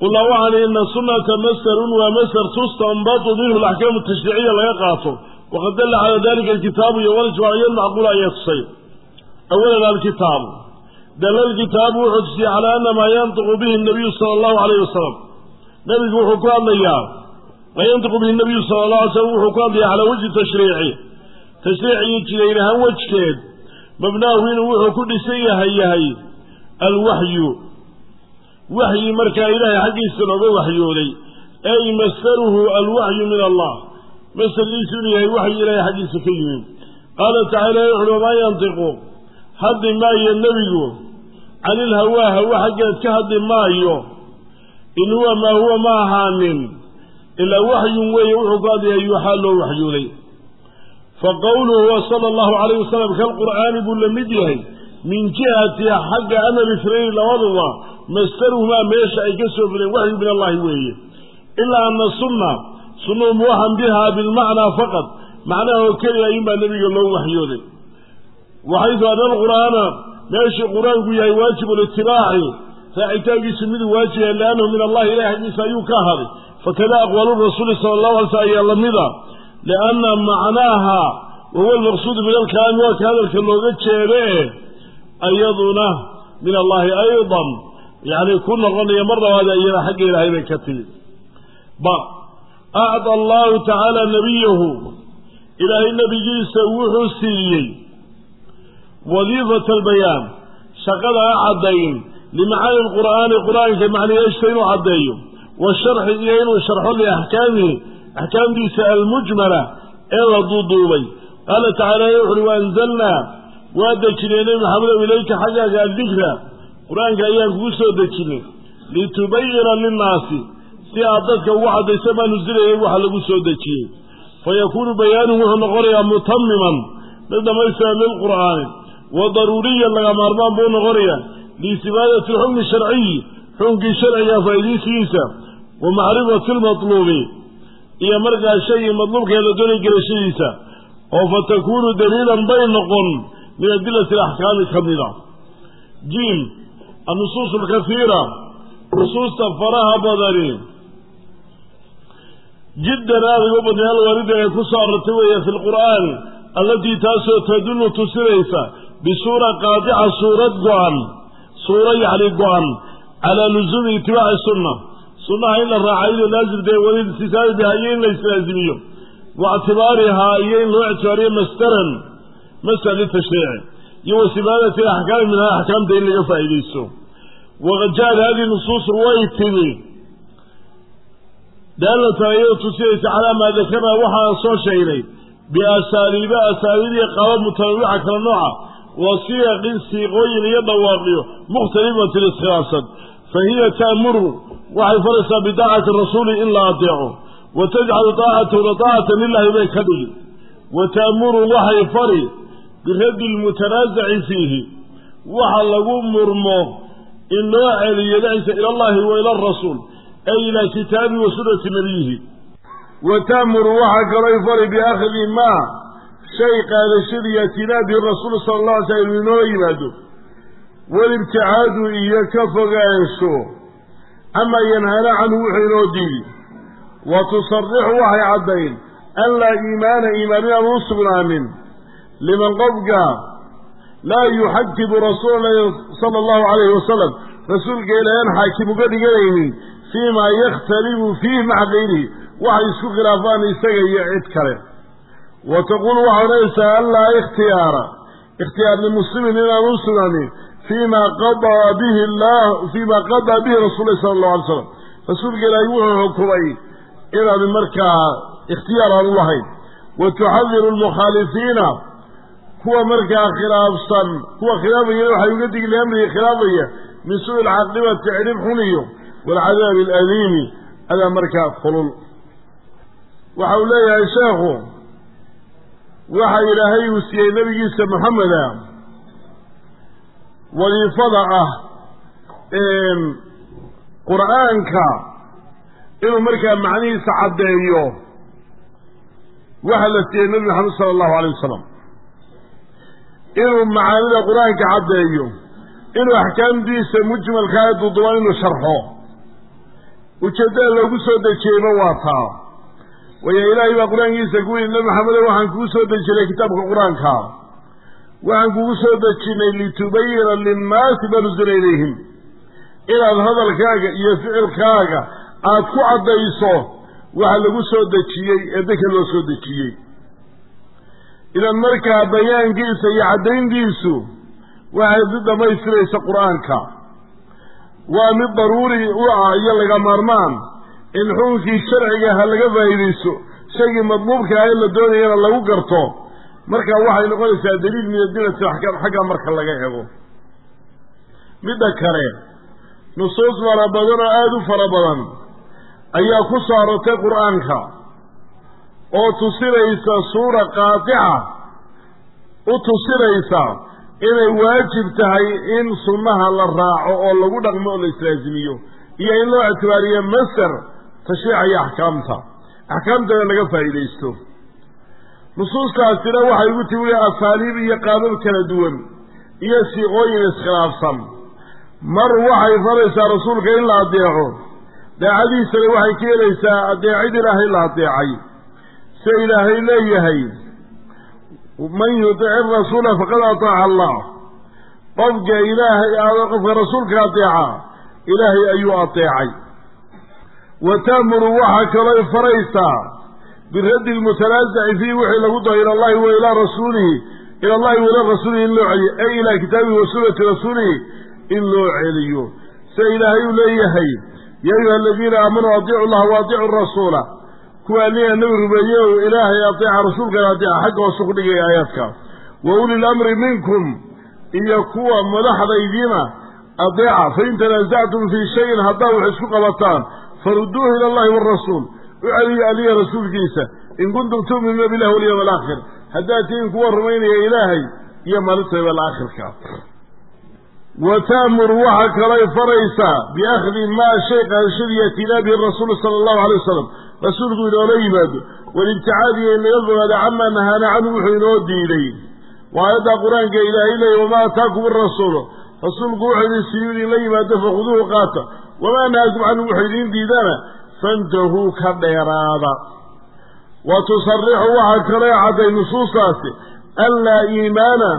qulaa waxaan ina sunnata masarun waa masar tustanbatu minhu alaxkaamu tashriiciya laga qaato. Waqad dalla calaa dalika alkitaabu iyo walijmaaciyo macquula ayaa tusay. Awalan alkitaabu dalla alkitaabu wuxuu tusiyey calaa ana maa yantiqu bihi nabiyu sala allahu alayh wasalam nebigu wuxuu ku hadlayaa maa yantiqu bihi nabiyu sala allah alay slam wuxuu ku hadlayaa calaa wajhi tashriici tashriic iyo ahaan wejkeed mabnaahu inuu wuxuu ku dhisan yahay yahay alwaxyu waxyi markaa ilaahay xaggiisa looga waxyooday ay masaruhu alwaxyu min allah masarkiisu inuu yahay waxyi ilaahay xaggiisa ka yimi qaala tacaala wuxuuhi wamaa yantiqu hadli maayo nebigu cani ilhawaa hawa xaggeed ka hadli maayo in huwa maa huwa ma ahaanin ilaa waxyun weeye wuxuu ku hadlayaa yuuxaa loo waxyooday fa qowluhu sala allahu calayh wasalam kalqur'aani buu la mid yahay min jihati xagga israiil labaduba mastaruhumaa meesha ay ka soo fuleen waxyu min allahi weeye. Ilaa ana sunna sunnuhu muwaxan biha bilmacnaa faqad macnaha oo keliya ayuunbaa nebiga loo waxyooday. Waxaydu ana alqur'aana meeshii qur'aanku yahay waajibu litibaaci raacitaankiisu miduu waajib yahay liannahu min allahi ilahi ayuu ka ahaaday fakada aqwaalu rasuuli sala allahu alay slam ayaa lamida lianna macnaaha wahuwa almaqsuudu min alkalaami waa ka hadalka looga jeede ayaduna min allahi aydan yacni ku noqonaya mar labaada iyada xagga ilaahay bay ka timid. Bal acda allahu tacaala nabiyahu ilaahay nebigiisa wuxuu siiyey wadiifata albayaan shaqada a caddayn limacaani lqur'aani qur'aanka macnayeeshta inuu caddeeyo washarxi iyo inuu sharxo liaxkaamihi axkaamtiisa almujmala ee la duuduubay. Qaala tacaala wuxuuhi waanzalnaa waa dejinay nebi maxamedow ilayka xaggaaga addikra qur'aanka ayaan kugu soo dejinay litubayina linnaasi si aad dadka ugu caddaysa maa nusilayay waxa lagu soo dejiyey fa yakuunu bayaanu wuxuu noqonayaa mutamiman mid dhamaystiran lilqur'aani wa daruuriyan laga maarmaan buu noqonayaa liistifaadati alxukmi sharciyi xukunkii sharciga faa'iidaysigiisa wa macrifati almatluubi iyo markaa shaygii madluubkee la doonay gelashadiisa oo fa takuunu daliilan bay noqon min adilati alaxkaami ka mida. Jiim annusuus alkasiira nusuusta faraha badani. Jiddan aadaga u badnay alwaalida ee ku soo arortay weeye fi lqur'aani allatii taasoo tadullu tusinaysa bisuura qaadica suurad go-an suuro go-an calaa lusuumi itibaaci sunna sunnaha in la raaca inay laazimtahay waliltisaabi biha iyo in la islaazimiyo. Wa ictibaarihaa iyo in loo ictibaariyo masdaran masdar litashriici iyo wa sifaadati alaxkaami minhaa axkaamta in laga faa'iidaysto. Waqad ja'at hadihi nusuusu way timi. Daalatan ayadoo tusinaysa calaa maa dakarnaa waxaan soo sheegnay biasaaliiba asaaliib iyo qaabab mutanawica kala nooca wa siyaqin siiqooyin iyo dhawaaqiyo mukhtalifatin iskhilaafsan fa hiya ta'muru waxay faraysaa bidaacati rasuuli in la adeeco. Wa tajcalu daacatahuna daacatan lilahi bay ka dhigi. Wa ta'muru waxay fari biraddi lmutanaasaci fiihi. Waxa lagu murmo in loo celiyo dhexisa ila allahi wa ila arasuul ay ilaa kitaabi wa sunnati nabiyihi wa ta'muru waxaa kalooy fari biakhdi maa shay qaadashadii yatinaa bihi rasuulu sala allah alay slam inuu inoola yimaado. Walibticaadu iyo ka fogaansho camaa yanhaana canhu wuxuu inoo diidi wa tusarixu waxay caddayn an laa iimaana iimaan inaanu u sugnaanin. Liman qofka laa yuxakimu rasuula lahi sala allahu calayhi wasalam rasuulka ilaahay aan xaakim uga dhiganaynin fii maa yakhtalifu fiih maca kayrihi waxay isku khilaafaan isaga iyo cid kale. Wa taquulu waxaa odhanaysaa an laa ikhtiyaara ikhtiyaar limuslimin inaan u fii ma qadaa bihi llah fii ma qadaa bihi rasuul lahi sala allahu alay slam rasuulka ilaahay wuxuu xukumay inaanu markaa ikhtiyaar aan u lahayn wa tuxadiru almukhaalifiina kuwa markaa khilaafsan kuwa khilaafayana waxay uga digi liamrihi khilaafaya min suui alcaaqibati cidhib xun iyo waalcadaabi alaliimi adaa markaa kulul waxa uu leeyahay sheekhu waxa ilaahay uu siiyey nebigiisa moxameda wadiifada ah qur'aanka inuu markaa macnihiisa caddeeyo waxa la siiyey nebi maxamed sala allahu alayh wasalam inuu macaanida qur'aanka caddeeyo inuu axkaamtiisa mujmalka ee duduban inuu sharxo. Ujeeddada loogu soo dejiyeyba waa taa. Waayo ilaahay baa qur'aankiisa ku yidhi nebi maxamedo waxaan kugu soo dejinay kitaabka qur'aanka waxaan kugu soo dejinay litubayina linnaasi ma nusila ilayhim inaad hadalkaaga iyo ficilkaaga aada ku caddayso waxa lagu soo dejiyey ee dadka loo soo dejiyey. Idan markaa bayaankiisa iyo caddayntiisu waxay mid dhammaystiraysa qur'aanka. Waa mid daruuri u ah iyo laga maarmaan in xukunkii sharciga ha laga faa'iidaysto shaygii madluubka ah in la doonayana lagu garto marka waxay noqonaysaa daliil min adilati axkaam xagga marka laga ego midda kale nusuus fara badan oo aada u fara badan ayaa ku soo qur'aanka oo tusinaysa suura qaatica u tusinaysa inay waajib tahay in sunnaha la raaco oo lagu dhaqmo oo la islaasimiyo iyo in loo ictibaariyo masar tashriica iyo axkaamta. Axkaamtana laga faa'iidaysto nusuustaasina waxay ugu timi asaaliib iyo qaabab kala duwan iyo siiqooyin iskhilaafsan. Mar waxay faraysaa rasuulka in la adeeco daacadiisana waxay keenaysaa adeecid ilaahay la adeecay. Se ilaahay leeyahay man yudici rasuula faqad ataaca allah. Qofka ilaahay qofka rasuulka adeeca ilaahay ayuu adeecay. Wa taamuru waxaa kalooy faraysaa biraddi lmutanaasaci fiihi wixii lagu daho ila allahi wa ilaa rasuulihi. Ila allahi wa ilaa rasuulihi in loo celiyo. Ay ilaa kitaabihi wa sunnati rasuulihi in loo celiyo. Se ilaahay uu leeyahay ya ayuha aladiina aamanuu adiicu llaha wa adiicu rasuula. Kuwa aniga nabi rumeeye ilaahay adeeca rasuulkana adeeca xagga hoose ku dhigaya aayaadka wa uli lamri minkum. Iyo kuwa madaxdaydiina adeeca fain tanaasactum fii shayin haddaa wax isku qabataan faruduuhu ila allahi waarasuul u celiya aliya rasuulkiisa in kuntum tu'minuuna billahi walyawm alaakhir haddaad tihiin kuwa rumaynaya ilaahay iyo maalinta yawm alaakhirka wa taamuru waxaa kalay faraysaa biakhdi maa shay qaadashadii yatinaa bihi rasuulu sala allahu alay wasalam rasuulku inoola yimaado walibticaadiyo in laga fogaado camaa nahaana canhu wuxuu inoo diiday waa aayaddaa qur'aanka ilaahay leeya wamaa ataakum arasuulu rasuulku wuxuu idin siiyu idinla yimaado fakhuduuhu qaata wamaa nahaakum canhu wuxuu idiin diidana fantahuu ka dheeraada. Wa tusarixu waxaa kaloo cadday nusuustaasi an laa iimaana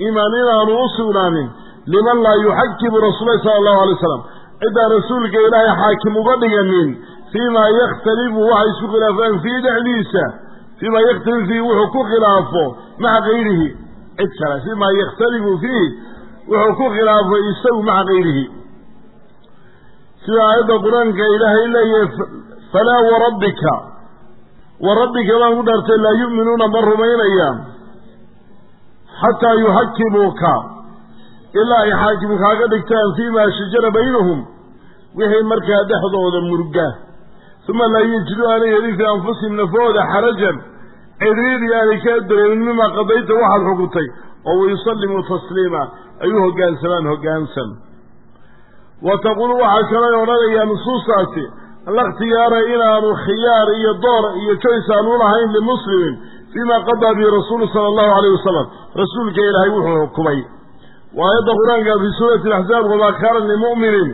iimaan inaanu u sugnaanin liman laa yuxakimu rasuulahi sala allahu alay wasalam ciddaan rasuulka ilaahay xaakim uga dhiganin fii maa yakhtalifu waxay isku khilaafaan fii dhexdiisa fii maa yakhtalifu fiihi wuxuu ku khilaafo maca kayrihi cid kale fii maa yakhtalifu fiih wuxuu ku khilaafo isagu maca kayrihi sida aayadda qur'aanka ilaahay leeyahay falaa warabbika warabbika baan ku dhaartay laa yu'minuuna ma rumaynayaan xataa yuxakimuuka. Ilaa ay xaakim kaaga dhigtaan fii maa shajara baynahum wixii markaa dhexdooda murga. Uma laa yajidu aanay helin fii anfusihim nafahooda xarajan cidriiri aanay ka dareemin mimaa qadayta waxaad xukuntay oo wayusallimuu tasliima. Ayuu hoggaansamaan hoggaansan wa taquulu waxaa kalay odhanayaa nusuustaasi alla ikhtiyaara inaanu khiyaar iyo door iyo joyce aan u lahayn limuslimin fii ma qadaa bihi rasuulu sala allahu alayh wasalam rasuulka ilaahay wuxuu xukumay waayadda qur'aanka fii suurati alaxzaab wamaa kaana limu'minin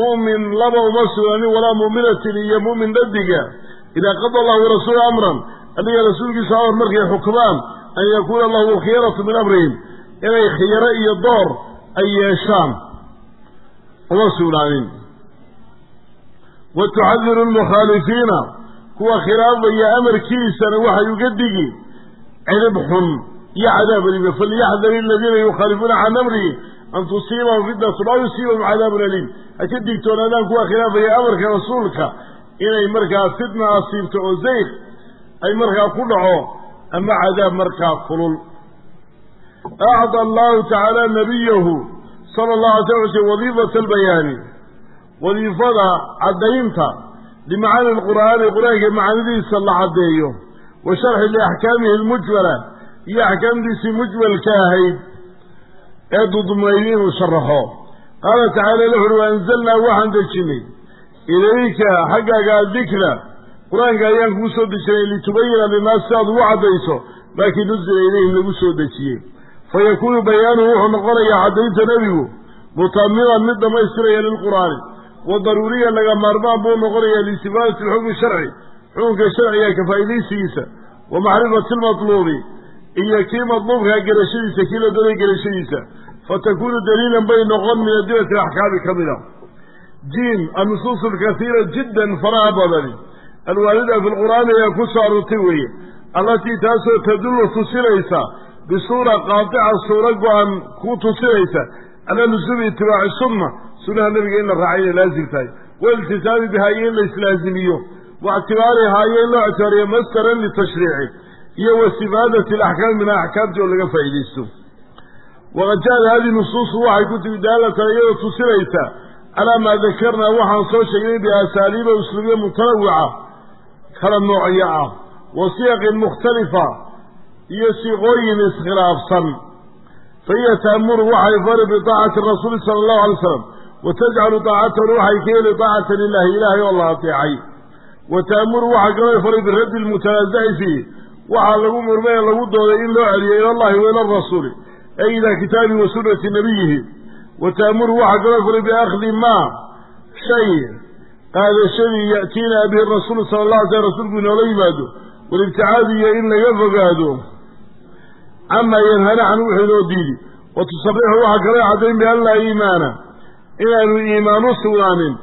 mu'min laba uma sugaanin walaa mu'minatin iyo mu'min dhadiga idaa qada allahu warasuulu amran adiga rasuulkiisa amar markay xukmaan an yakuuna lahu alkhiyaratu min amrihim inay khiyaro iyo door ay yeeshaan uma sugnaanin. Wa tuxadiru lmukhaalifiina kuwa khilaafaya amarkiisana waxay uga digi. Cirib xun iyo cadaab aliim falyaxdar aladiina yukhaalifuuna can amrihi an tusiibahum fitnatu laa yusiibahum cadaabun aliim. Ha ka digtoonaadaan kuwa khilaafaya amarka rasuulka. Inay markaa fitna asiibto oo zayq ay markaa ku dhaco. Ama cadaab markaa kulul. Acda allahu tacaala nabiyahu sala allahu alay sl wadiifata albayaani wadiifada caddaynta limacaani lqur'aani qur'aanka macaanidiisa la caddeeyo wa sharxi liaxkaamihi almujmala iyo axkaamtiisii mujmalka ahayd ee dudmayy inuu sharaxo qaala tacaala wuxu uhi waanzalnaa waxaan dejinay ilayka xaggaaga adikra qur'aanka ayaan kuu soo dejinay litubayina linnaas si aad ugu caddayso laakii nuzila ilayhim lagu soo dejiyey fa yakuunu bayaanuhu wuxuu noqonayaa caddaynta nebigu mutamiman mid dhammaystiraya lilqur'aani wa daruuriya laga maarmaan buu noqonayaa liistifaadati alxukmi sharci xukunka sharciga ka faa'iidaysigiisa wa macrifati almatluubi iyo kii matluubkaa gerashadiisa kii la doonay gerashadiisa fatakuunu daliilan bay noqon min adilati alaxkaami ka mida jiim annusuus alkasiira jiddan faraha badani alwaalida fi lqur'aani ayaa ku soo aroortay weeye allatii taasoo tadullu tusinaysa bisuura qaatica suuro go-an ku tusinaysa calaa lusuumi itibaaci sunna sunnaha nabiga in la raacay inay laazim tahay wailtisaami bihaa iyo in la islaazimiyo waictibaarihaa iyo in loo ictibaariyo masdaran litashriici iyo wastifaadati alaxkaami min axkaamti oo laga faa'iidaysto waqad ja'at hadihi nusuusu waxay ku timi daalatan iyadoo tusinaysa calaa maa dakarnaa waxaan soo sheegnay biasaaliiba usluubya mutanawica kala noocyo ah wa siyaqin mukhtalifa iyo siiqooyin iskhilaafsan. Fahiya taamuru waxay fari biطaacati rasuuli sala allahu alay slam wa tajcalu daacatahu waxay ka heli daacatan lilahi ilaahay oo la ateecay. Wa taamuru waxaa kaloo fari biraddi lmutanaazaci fiih waxaa lagu murmay lagu dooday in loo celiyo ila allahi wa ila arasuuli ay ilaa kitaabihi wa sunnati nabiyihi wa waxaa kaloo fari biakhdi maa shay qaadashadii ya'tiina bihi rasuulu sala allah alay slam rasuulku inoola yimaado walibticaadi iyo in laga fogaado camaa yanhana can wuxuu inoo diidi. Wa tusarixu waxaa kaloo caddayn bian laa iimaana. Inaanu iimaan u sugnaanin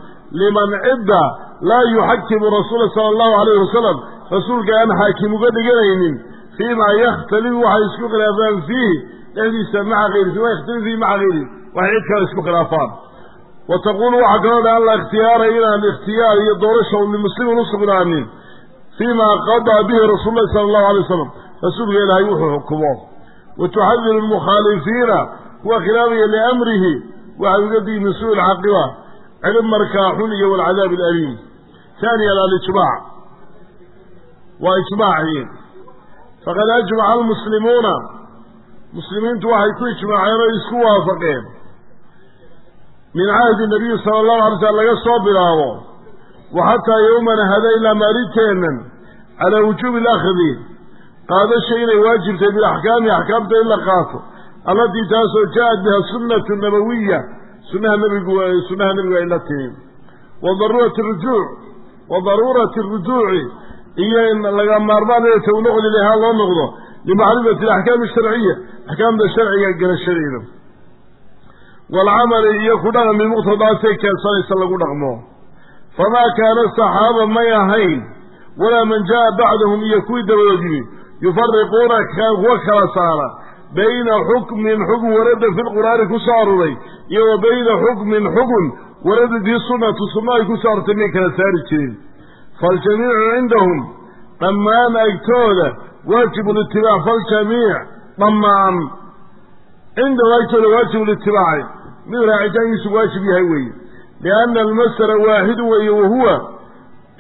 liman cidda laa yuxakimu rasuula sala allahu alayhi wasalam rasuulka aan xaakim uga dhiganaynin fii maa yakhtalifu waxay isku khilaafaan fiihi. Dhexdiisa maca hayri fii ma yakhtalifu fiihi maca hayri waxay cid kale isku khilaafaan. Wa taquulu waxaa kaloo dha an ikhtiyaara inaan ikhtiyaar iyo doorasha un limuslimin u sugnaanin. Fii qadaa bihi rasuulu sala allahu alay wasalam rasuulka ilaahay wuxuu xukumo wa tuxadiru lmukhaalifiina kuwa khilaafaya liamrihi waxay uga digi min suu lcaqiba cirib markaa xun iyo walcadaab alaliim haaniyan alijmaac waa ijmaacii faqad ajmaca almuslimuuna muslimiintu waxay ku ijmaaceen oo isku waafaqeen min cahdi nabiyi sala allahu alay slam laga soo bilaabo wa yowmana hada ilaa maalinteennan calaa wujuubi alakhdi qaadasha inay waajibtay bilaxkaami axkaamta in la qaato. Allatii taasoo ja'at biha sunnatu nabawiya sunnaha nabigu sunnaha nebigu ay la timi wa daruurati rujuuc wa daruurati rujuuci iyo in laga maarmaan ee taw noqdi lahaa loo noqdo limacrifati alaxkaami asharciya axkaamta sharciga garashadeeda waalcamali iyo ku dhaqan bimuqtadaasay keensanaysa lagu dhaqmo. Famaa kaana saxaaba may ahayn walaa man jaa bacdahum iyo kuwii dabadood yimi yufariquuna kuwa kala saara bayna xukmin xukm warada fi lqur'aani ku soo aruray iyo wa bayna xukmin xukun warada fii sunnatu sunna ay ku soo arortay may kala saari jirin. Faljamiicu cindahum dhammaan agtooda waajibu litibaac faljamiic dhammaan cindahum agtooda waajibu litibaaci mid raacitaankiisu waajib yahay weeye lianna almasala waaxidu weeye wahuwa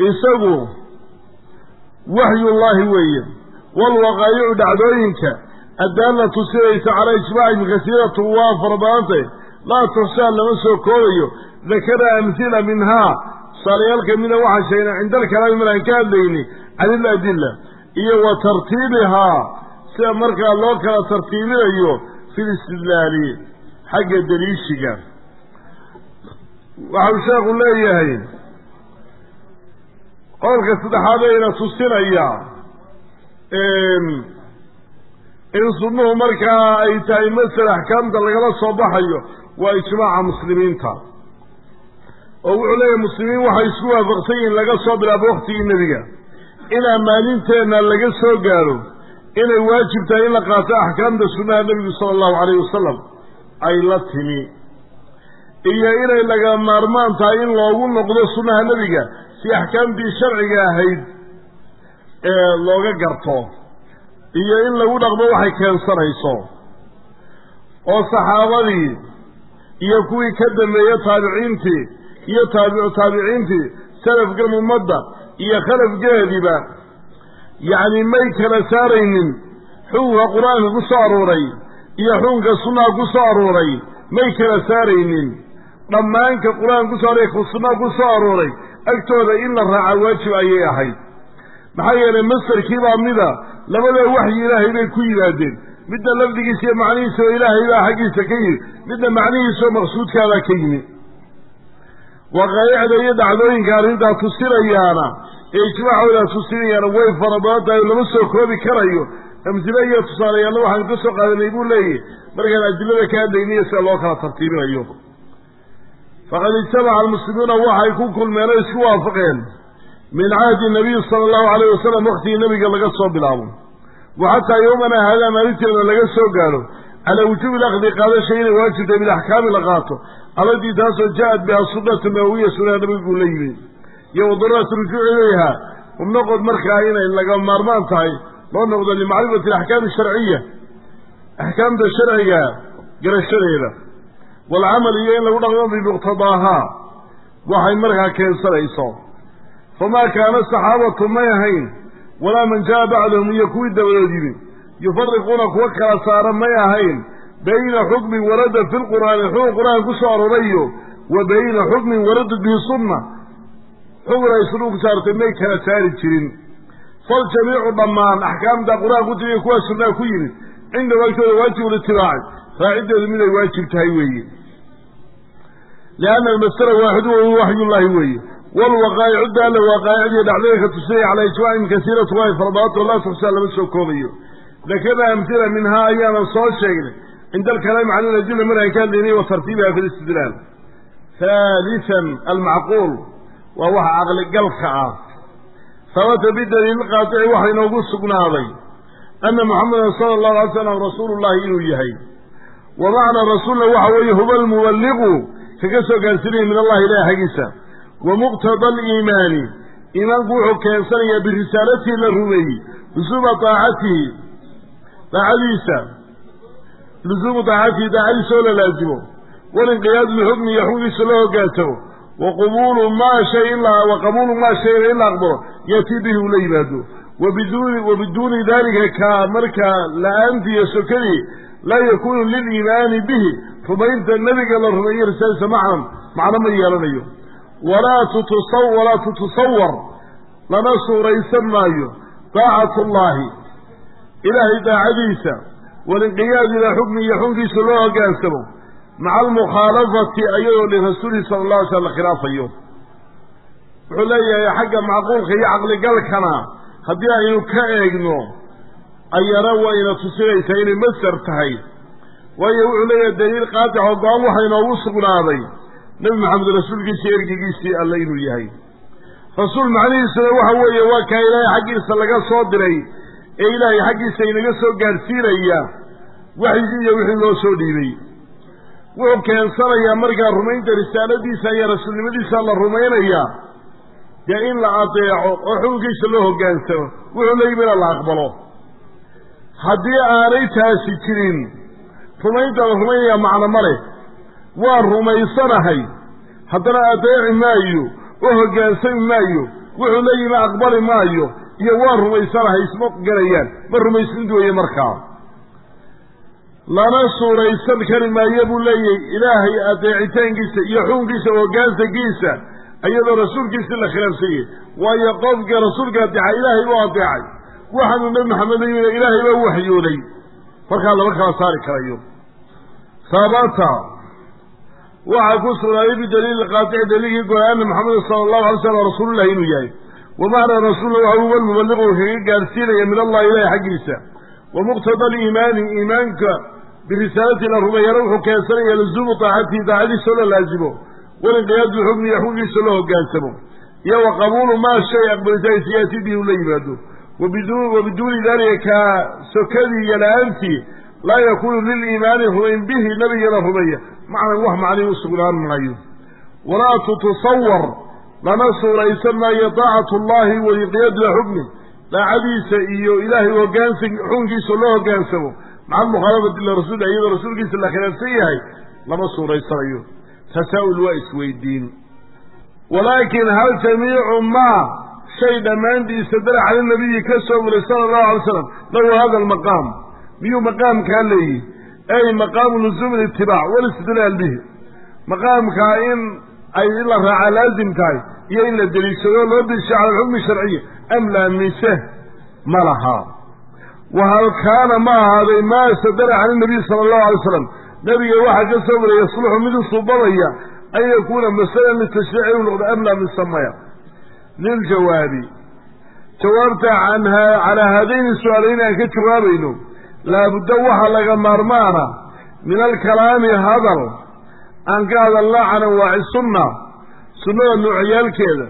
isagu waxyullaahi weeye waalwaqaayicu dhacdooyinka addaalla tusinaysa calaa ijmaacihim kasiiratu waa fara badantay laa tuxsaa lama soo koobayo dakara amhila minhaa tusaalayaal kamida waxaan sheegnay cinda alkalaami maraan ka hadlayni can iladilla iyo wa tartiibihaa sida markaa loo kala tartiibinayo fi listidlaali xagga daliishiga waxau sheekhu leeyahay qowlka saddexaad ayna tusinaya in sunnuhu markaa ay tahay masel axkaamta lagala soo baxayo waa ijmaaca muslimiinta. Oo wuxuu leeyahay muslimiin waxay isku waafaqsan yihiin laga soo bilaabo waktigii nebiga. Ilaa maalinteenna laga soo gaadho inay waajib tahay in la qaato axkaamta sunnaha nebigu sala allahu calayhi wasalam ay la timi. Iyo inay laga maarmaan tahay in loogu noqdo sunnaha nebiga si axkaamtii sharciga ahayd looga garto iyo in lagu dhaqmo waxay keensanayso. oo saxaabadii iyo kuwii ka dambeeye taabiciintii iyo taabicu taabiciintii salafkan ummadda iyo khalafgeediba yacni may kala saaraynin xukunka qur'aanka ku soo arooray iyo xukunka sunnaha ku soo arooray may kala saaraynin. Dhammaanka qur'aanka ku soo arooray ka sunnaha ku soo arooray agtooda in la raaca waajib ayay ahayd maxaa yeelay masarkii baa mida labada waxyi ilaahay bay ku yimaadeen midda lafdigiisa iyo macnihiisa oo ilaahay baa xaggiisa ka yimid midda macnihiisa oo maqsuudkaabaa ka yimid waqaa'icda iyo dhacdooyinka arrintaa tusinayaana ee ijmaacooda tusinayaana way fara badan tahay lama soo koobi karayo. Amsile iyo tusaalayaalla waxaan ka soo qaadanay buu leeyahy markaan adilada ka hadlayniyo sida loo kala tartiibinayo. Faqad ijtamaca almuslimuuna waxay ku kulmeen oo isku waafaqeen min cahdi nabiyi sala allahu calayh wasalam waktigii nebiga laga soo bilaabo. Wa xataa yowmana haadaa maalinteeda laga soo gaadho calaa wujuubi lakdi qaadasha inay waajibtay bilaxkaami la qaato. Allatii taasoo jaa-ad biha sunnatu nabawiya sunnaha nabiguu la yimid iyo wadaruratu rujuuci ilayha umnoqod markaa inay laga maarmaan tahay loo noqdo limacrifati alaxkaami asharciya axkaamta sharciga garashadeeda. Waalcamal iyo in lagu dhaqmo bimuqtadaahaa waxay markaa keensanayso famaa kaana saxaabatu may ahayn walaa man jaa bacdahum iyo kuwii dabadood yimid yufariquuna kuwa kala saara may ahayn bayna xukmin warada fi lqur'aani xukun qur'aan ku soo aroorayo wa bayna xukmin warada bihi sunna xukun ay ku saartay may kala saari jirin faljamiicu dhammaan axkaamta qur'aan ku timiyo kuwa sunnaa ku yimid cinda waagtooda waajib litibaaci raaciddeedu mid ay waajib tahay weeye lianna almasala waaxidu wa waxyullaahi weeye walwaqaa'icu daalla waaqaa'icdii dhacdooyinka tusaya calaa ijmaacin kasiiratu waa farbaatoo laa tuxsaa lama soo koobayo dakada amhila minhaa ayaanan soo sheegnay cinda alkalaami cala aladilla mar aan ka hadlaynay wa tartiibiha fi listidlaal haalisan almacquul waa waxa caqligalka ah sabata bidaliil qaatici waxa inoogu sugnaaday ana muxamedan sala allahu alay slam rasuulu llahi inuu yahay wa macna rasuulna waxa weeye huwa almuballiqu kaga soo gaarsinaya min allahi ilahi xaggiisa wa muqtada aliimaani iimaanku wuxuu keensanayaa birisaalatihi la rumeeyey lusuuma daacatihi daacadiisa lusuumu daacatihi daacadiisa oo la laasimo walinqiyaadu lixukmi iyo xukmiisa loo hogaansamo wa qabuulu maa shay in wa qabuulu maa shayna in la aqbalo yaatii bihi uu la yimaado. Wabiduuni wa biduuni daalika ka markaa la'aantiiyo sokadii laa yakuunu liliimaani bihi rumaynta nebiga la rumeeyo risaalisa macnan macno ma yeelanayo walaa tutusa walaa tutusawar lana suuraysan maayo daacatu ullaahi ilaahay daacadiisa walinqiyaad ilaa xukmi iyo xunkiisa loo hogaansamo. Maca almukhaalafati ayadoo lirasuulihi sala allah alay slam la khilaafayo. Wuxuu leeyahay xagga macquulka iyo caqligalkana haddii aynu ka eegno ayana wayna tusinaysaa inay masar tahay. Waayo wuxuu leeyahay daliil qaatix oo go'aan waxa inoogu sugnaaday nebi maxamed rasuulkiisii ergigiisii alle inuu yahay. Rasuul macnihiisuna waxa weeye waa kaa ilaahay xaggiisa laga soo diray ee ilaahay xaggiisa inaga soo gaadhsiinaya waxyigii iyo wixii loo soo dhiibay. Wuxuu keensanayaa markaa rumaynta risaaladiisa iyo rasuulnimadiisa la rumaynayaa dee in la adeeco oo xukunkiisa loo hoggaansamo wuxuu la yimina la aqbalo. Haddii aanay taasi jirin rumaynta la rumaynayaa macno ma leh waan rumaysanahay. Haddana adeeci maayo oo hoggaansami maayo wuxuu la yimi aqbali maayo iyo waan rumaysanahay isma gelayaan. Ma rumaysnid weeye markaa. Lana suuraysan kari maayo buu leeyahay ilaahay adeecitaankiisa iyo xukunkiisa oo hoggaansankiisa iyadoo rasuulkiisii la khilaafsanyay. Waayo qofka rasuulka adeeca ilaahay u adeecay. Waxaanu nebi maxamed ilaahay baa waxyooday markaa lama kala saari karayo. Habata waxaa ku sugnaaday bidaliili qaatici daliilkii goray ana maxameda sala allahu alay slam rasuulullahi inuu yahay. Wamacna rasuullah waxa huwa almubaliqu kaga gaarsiinaya min allahi ilahi xaggiisa. Wa muqtada aliimaani iimaanka birisaalati la rumeeyana wuxuu keensanaya lazuumu taacatihi daacadiisa oo la laazimo. Walinqiyaadu xukmiya xukmigiisa loo hogaansamo iyo wa qabuulu maa shay aqbalitaansi yaati bihi ula yimaado. Wa biduuni kaa sokadii iyo la'aantii laa yakuunu liliimaani rumayn bihi nabigana rumeeya macnan wax macnii u sugnaan maayo. Walaa tutusawar lana suuraysan maayo daacatu llahi wainqiyaadu xukmi. Daacadiisa iyo ilaahay hogaansa xukunkiisa loo hogaansamo. Maca mukhaalafati lirasuul iyadoo rasuulkiisa la khilaafsan yahay lama suuraysanayo. Tasaa'ul waa isweydiin. Walaakin hal jamiicu maa shay dhammaantiisa dara cala nabiyi ka soo muray sala allahu alay slam lahu hada almaqaam miyuu maqaamkaa leeyihi ay maqaamu luzuumi litibaac walistidlaal bihi. Maqaamkaa in ay in la raacaa laazim tahay iyo in la deliishado loo deliisho cala alxukmi sharciya am laa mise ma laha. Wahal kaana ma ahaaday maa sadara can inabiy sala allahu alay slam nabiga waxaa ka soo maray yasluxu mid u suubadaya an yakuuna masalan litashriici inuu noqdo am laa mise maya. Liljawaabi jawaabta calaa haadayni su'aalayn aan ka jawaabayno laabudda waxaa laga maarmaana min alkalaami hadal aan ka hadalnaa can anwaaci sunna sunnada noocyaalkeeda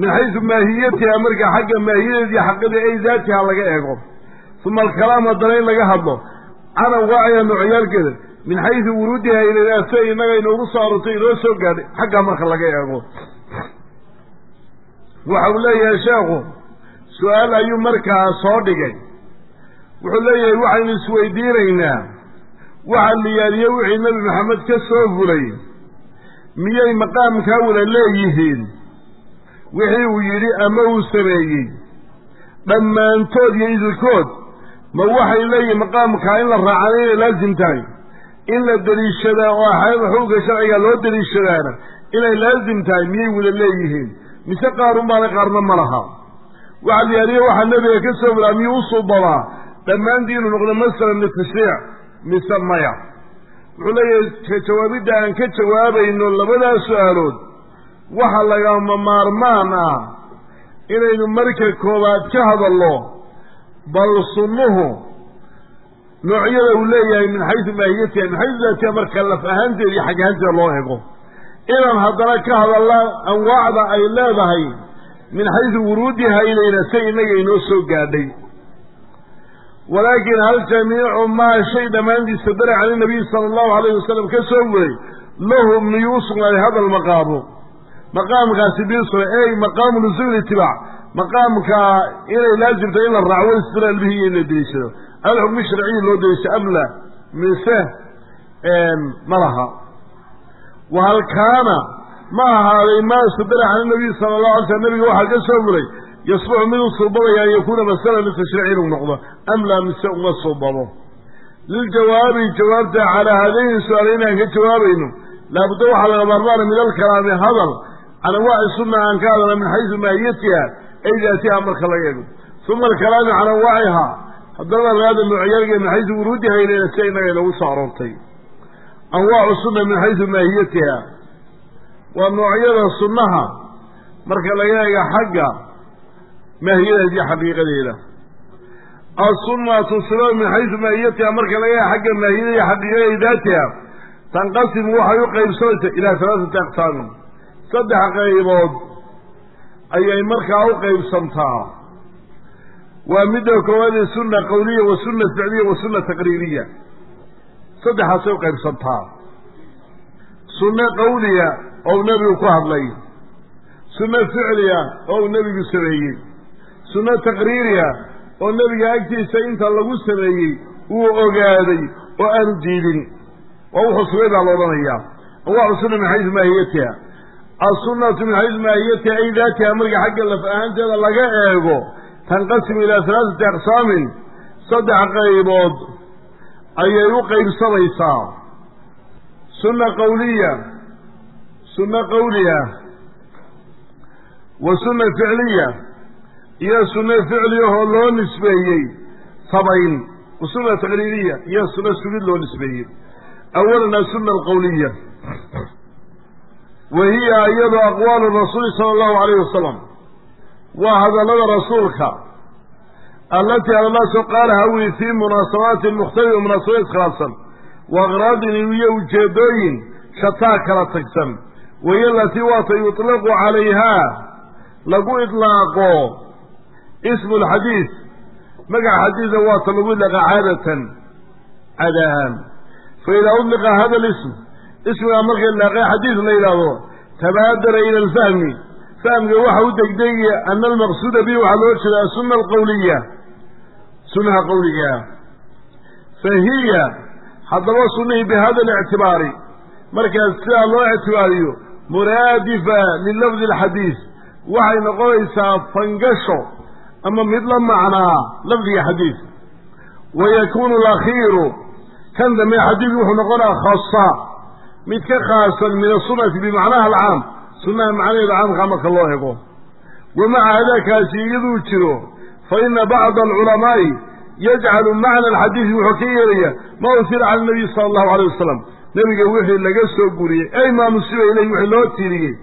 min xaysu maahiyatiha marka xagga maahiyadeed iyo ay daatiha laga eego. Uma alkalaam haddana in laga hadlo can anwaaciha noocyaalkeeda min xaysu wuruudiha ilayna sida innaga inoogu soo arortay inoo soo gaadhay xaggaa marka laga eego. Waxa uu leeyahay sheekhu su'aal ayuu markaa soo dhigay wuxuu leeyahay waxaynu isweydiinaynaa. Waxa liyaaliye wixii nebi maxamed ka soo fulay miyay maqaamkaa wada leeyihiin? Wixii uu yidhi ama uu sameeyey? Dhammaantood iyo idilkood ma waxay leeyihiin maqaamkaa in la raacana inay laasim tahay? In la deliishadaa oo axaada xukunka sharciga loo deliishadaana inay laasim tahay miyay wada leeyihiin? Mise qaarun baana qaarna ma laha. Waxa liyaaliye waxaa nebiga ka soo fulaa miyuu u suubadaa dhammaantii inuu noqdo masalan litashriic mise maya. Wuxuu leeyahay jawaabidda aan ka jawaabayno labadaas su'aalood waxa lagama maarmaan ah inaynu marka koowaad ka hadalno bal sunnuhu noocyada uu leeyahay min xaysu maahiyatiha min xaysu daatiha marka laf ahaanteeda iyo xag ahaanteeda loo ego. Inaan haddana ka hadalna anwaacda ay leedahay min xaysu wuruudiha ilayna say innaga inoo soo gaadhay walaakin hal jamiicu maa shay dhammaantiisa dara can inabiyi sala allahu alayhi wasalam ka soo wuray lahu miyuu sugnaaday hada almaqaamu maqaamkaasi biisra ey maqaamu lusuuli itibaac maqaamka inay laazimta in la raaco walistilaal bihi in la deliishado alxukmi sharciyi loo deliisho amla mise ma laha. Wahal ma ahaaday maa sadara can inabiyi sala allahu alay slam nabiga waxaa ka soo muray yasluxu mid u suubadaya an yakuuna masalan litashriic inuu noqdo am laa mise uma suubado liljawaabi jawaabta calaa haadayni su'aalayn aan ka jawaabayno laabudda waxaa laga maarmaana min alkalaami hadal can anwaaci sunna aan ka hadalna min xaysu maahiyatiha ay daatiha marka laga eego. Uma alkalaami can anwaaciha haddana laada noocyaalgeed min xaysu wuruudiha ilayna si innaga inagu soo aroortay. Anwaacu sunna min xaysu maahiyatiha. Waa noocyada sunnaha marka laga eega xagga maahiyadeed iyo xaqiiqadeeda. Assunnatu sunada min xaysu maahiyatiha marka laga eega xagga maahiyada iyo xaqiiqadeeda daatiha tanqasimu waxay u qaybsamaysa ilaa halaaثati aqsaamin saddex qaybood ayay markaa u qaybsantaa. Waa midda koowaadee sunna qawliya wa sunna ficliya wa sunna taqriiriya. Saddexaasay u qaybsantaa. Sunno qawliya oo nebigu ku hadlay. Sunno ficliya oo uu nebigu sameeyey sunno taqriiriya oo nebiga agtiisa inta lagu sameeyey uu ogaaday oo aanu diidin. Waa wuxuu sugay baa la odhanayaa. Anwaacu sunna min xaysu maahiyatiha. Assunnatu min xaysu maahiyatiha ay daatiha marka xagga laf ahaanteeda laga eego tanqasimu ilaa halaaثati aqsaamin saddex qaybood ayay u qaybsamaysaa. Sunna qawliya sunno qawliya wa sunna ficliya iyo sunno ficliyahoo loo nisbeeyey. Sabayn wa sunna taqriiriya iyo sunno sugid loo nisbeeyey. Awalan asuna alqowliya wa hiya iyadu aqwaalu rasuuli sala allahu alayhi wasalam waa hadallada rasuulka. Allatii hadalaasoo qaalaha wii fii munaasabaati mukhtalifa munaasabad iskhilaafsan wa aqraadin iyo ujeedooyin shataa kala tagsan. Wahiyo alatii waata yuطlaqu calayhaa lagu idlaaqo ismu lxadiid magaca xadiida waata lagu idlaaqa caadatan cadahaan faidaa udliqa hada lism ismigaa marka idlaaqee xadiid la yidhaahdo tabaadara ila alfahmi fahmka waxa u degdegaya ana almaqsuuda bihi waxaa loo jeeda asuna alqowliya sunaha qowligaa fa hiya haddaba sunihii bihada alictibaari markaas sidaa loo ictibaariyo muraadifa lilafdi alxadiid waxay noqonaysaa fangasho ama mid la macnaa lafdiga xadiid wa yakuunu alakhiiru kan dambe xadiidku wuxuu noqonaa khasa mid ka khaasan min asunati bimacnaha alcaam sunaha macnaheeda caamkaa marka loo ego wa maca hadaakaasi iyaduu jiro fa ina bacda alculamaa'i yajcalu macna alxadiidi wuxuu ka yeelaya ma usira cala nabiyi sala allahu alayh wasalam nebiga wixii laga soo guriyey ey maa musiba ilayh wixii loo tiriyey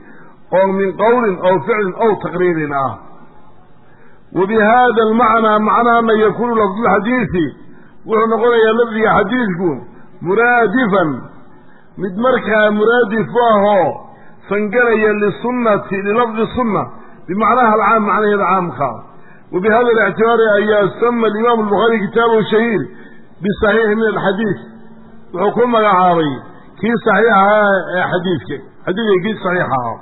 oo min qowlin aw ficlin aw taqriirin ah wa bi hada almacnaa macnaana yakuunu lafdulxadiidi wuxuu noqonayaa lafdiga xadiidku muraadifan mid markaa muraadif ahoo fangelaya lisunnati lilafdi sunna bimacnaha alcaam macnaheeda caamka wa bi hada alictibaari ayaa sama alimaamu albukhaari kitaabahu shahiir bisaxiixi min alxadiid wuxuu ku magacaabay kii saxiixaha ee xadiidka xadiidka kii saxiixa ah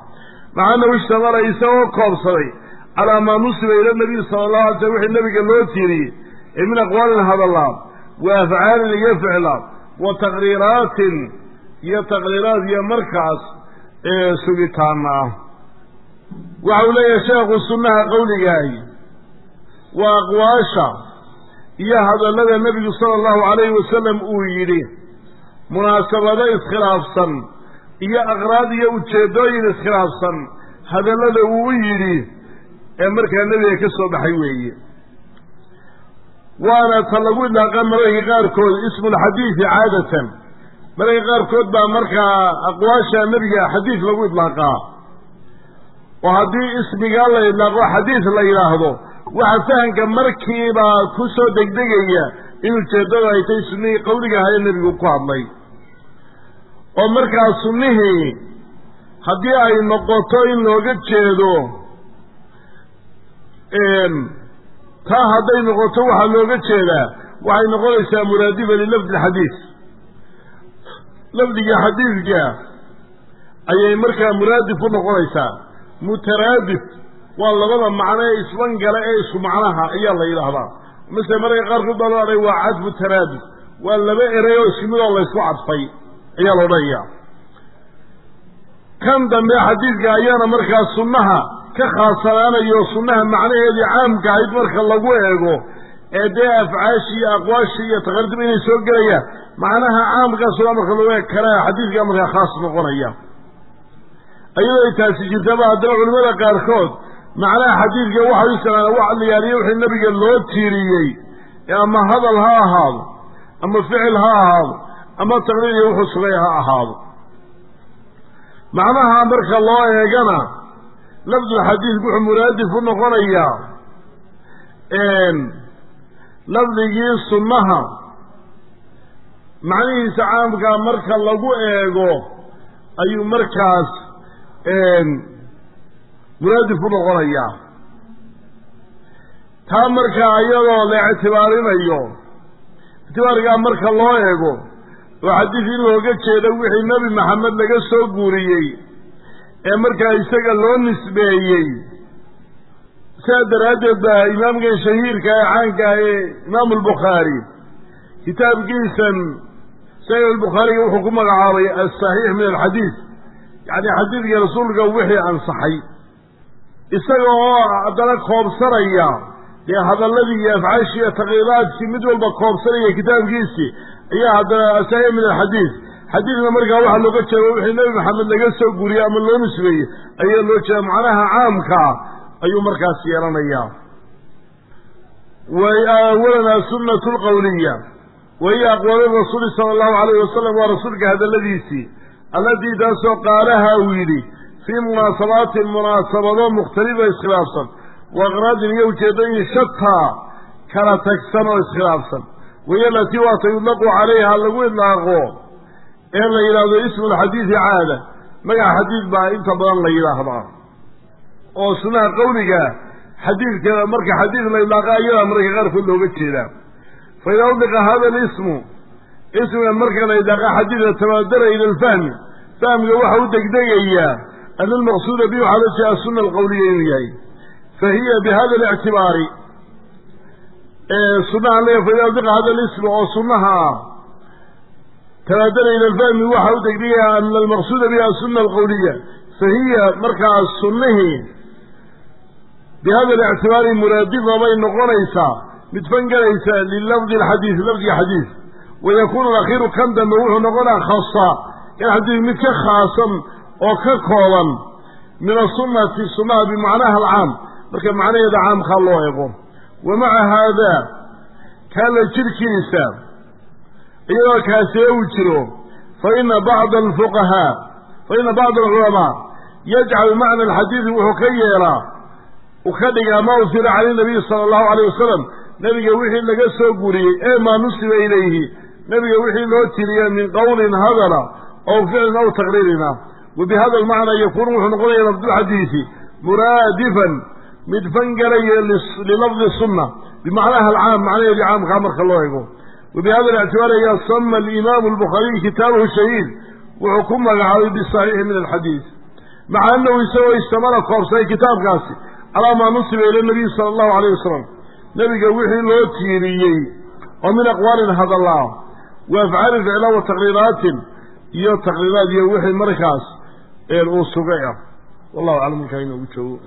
maca ishtamala isagoo koobsaday calaa maa nusiba ila nabiyi sala allahu alay slm wixii nabiga loo tiiriyey. Ee min aqwaalin hadallaa wa afcaalin iyo ficla wa taqriiraatin iyo taqriiraad iyo markaas sugitaana ah. Waxa uu leeyahay sheekhu sunnaha qowligaahi waa aqwaasha iyo hadallada nebigu sala allahu calayhi wasalam uu yidhi munaasabado iskhilaafsan iyo aqraad iyo ujeeddooyin iskhilaafsan hadallada uu u yidhi ee markaa nebiga ka soo baxay weeye. Waana ta lagu idlaaqa mararka qaarkood ismulxadiidi caadatan. Mararka qaarkood baa markaa aqwaasha nebiga xadiid lagu idlaaqaa oo haddii ismigaa la idlaaqo xadiid la yidhaahdo waxa fahamka markiiba ku soo degdegaya in ujeeddada ay tay sunnihii qowliga ahaye nebigu ku hadlay. Oo markaa sunnihii haddii ay noqoto in looga jeedo taa hadday noqoto waxaa looga jeedaa waxay noqonaysaa muraadifa lilafdi alxadiid lafdiga xadiidka ayay markaa muraadif u noqonaysaa. Mutaraadif waa labada macno ee isbangala ee isku macnaha ayaa la yidhaahdaa. Mase mararka qaarkood baa loo odhay waa cadfu taraadif waa laba erey oo isku mid oo laysku cadfay ayaa la odhanayaa. Kan dambe xadiidka ayaana markaa sunnaha ka khaasanaanayo sunnaha macnaheedii caamka ahayd marka lagu eego ee dee afcaashii iyo aqwaashii iyo taqardiba inay soo gelayaan. Macnaha caamkaasuna marka lagu eeg kale xadiidkaa markaa khaas noqonaya. Iyadoo ay taasi jirtaba haddana culimmada qaarkood macnaha xadiidka waxay u wax la wixii nabiga loo tiiriyey ee ama hadal ha ahaado ama ficil ha ahaado ama taqriir iyo wuxuu sugay ha ahaado. Macnaha marka loo eegana lafdulxadiid wuxuu muraadif u noqonayaa lafdigii sunnaha macnihiisa caamkaa marka lagu eego ayuu markaas muraadif u noqonayaa taa markaa iyadoo la ictibaarinayo ictibaarkaa marka loo eego oo xadiid in looga jeedo wixii nebi maxamed laga soo guuriyey ee markaa isaga loo nisbeeyey. Sidaa daraaddeed baa imaamkan shahiirka ee caanka ah ee imaamu albukhaari kitaabkiisan saxiix albukhaariga wuxuu ku magacaabay alsaxiix min alxadiid yacni xadiidka rasuulka wixii ansaxay isaga oo haddana koobsanaya dee hadalladii iyo afcaashii iyo taqriiraadkii mid walba koobsanaya kitaabkiisii ayaa haddana asaxiix min alxadiid xadiidna markaa waxaa looga jeeda wixii nebi maxamed laga soo guuriyey ama loo nisbeeyey ayaa loo jeeda macnaha caamkaa ayuu markaas yeelanayaa. Awalan asunatu alqawliya wahiya aqwaali rasuuli sala allahu calayhi wasalam waa rasuulka hadalladiisii allatii taasoo qaalaha uu yidhi fii munaasabaatin munaasabado mukhtalifa iskhilaafsan. Wa aqraadin iyo ujeeddooyin shataa kala tagsan oo iskhilaafsan. Wahiya alatii waata yudlaqu calayha lagu idlaaqo ee la yidhaahdo ismu lxadiidi caada. Magaca xadiid baa inta badan la yidhaahdaa. Oo sunnaha qowliga xadiidka marka xadiid la idlaaqa ayadaa mararka qaarkood looga jeedaa. Fa idaa udliqa hada alismu ismiga marka la idlaaqa xadiidka tabaadara ila alfahmi. Fahmiga waxa u degdegayaa ana almaqsuuda bihi waxaa la jeeda asuna alqowliya inuu yahay. Fa hiya alictibaari. Sunaha le fa idaa hada alismu oo sunaha ah tabaadara ila alfahmi waxa u degdegaya ana almaqsuuda bihi asuna alqowliya fa hiya markaa sunnihii bihada alictibaari muraadifa bay noqonaysaa mid fangelaysa lilafdi alxadiid lafdiga xadiid wayakuunu alakhiiru kan dambe wuxuu noqonaa khasa in xadiid mid ka khaasan oo ka kooban min asunati sunnaha bimacnaha alcaam. Marka macnaheeda caamkaa loo ego wa maca haadaa kaala jirhkiisa iyadoo kaasee uu jiro fa ina bacda alfuqahaa fa ina bacda alculamaa yajcalu macna alxadiidi wuxuu ka yeelaa uu ka dhigaa maa usira cala nabiyi sala allahu alayh wasalam nebiga wixii laga soo guriyey ee maa nusiba ilayhi nebiga wixii loo tiriya min qowlin hadala ow ficlin aw taqriirina. Wa bihada almacna yakuunu wuxuu noqonaya lafdulxadiidi muraadifan mid fangalaya lilafdi sunna bimacnaha alcaam macnaheedii caamkaa marka loo ego wa bihada alictibaar ayaa sama alimaamu albukhaariy kitaabahu shahiid wuxuu ku magacaabay bisaxiixi min alxadiid maca annahu isagoo istamala koobsaday kitaabkaasi calaa maa nusiba ila nabiyi sala allahu alayh wasalam nebiga wixii loo tiiriyey oo min aqwaalin hadallaa wa afcaali ficla wa taqriiraatin iyo taqriiraad iyo wixii markaas uu sugay ah wallahu aclam halkaa inoogu joogo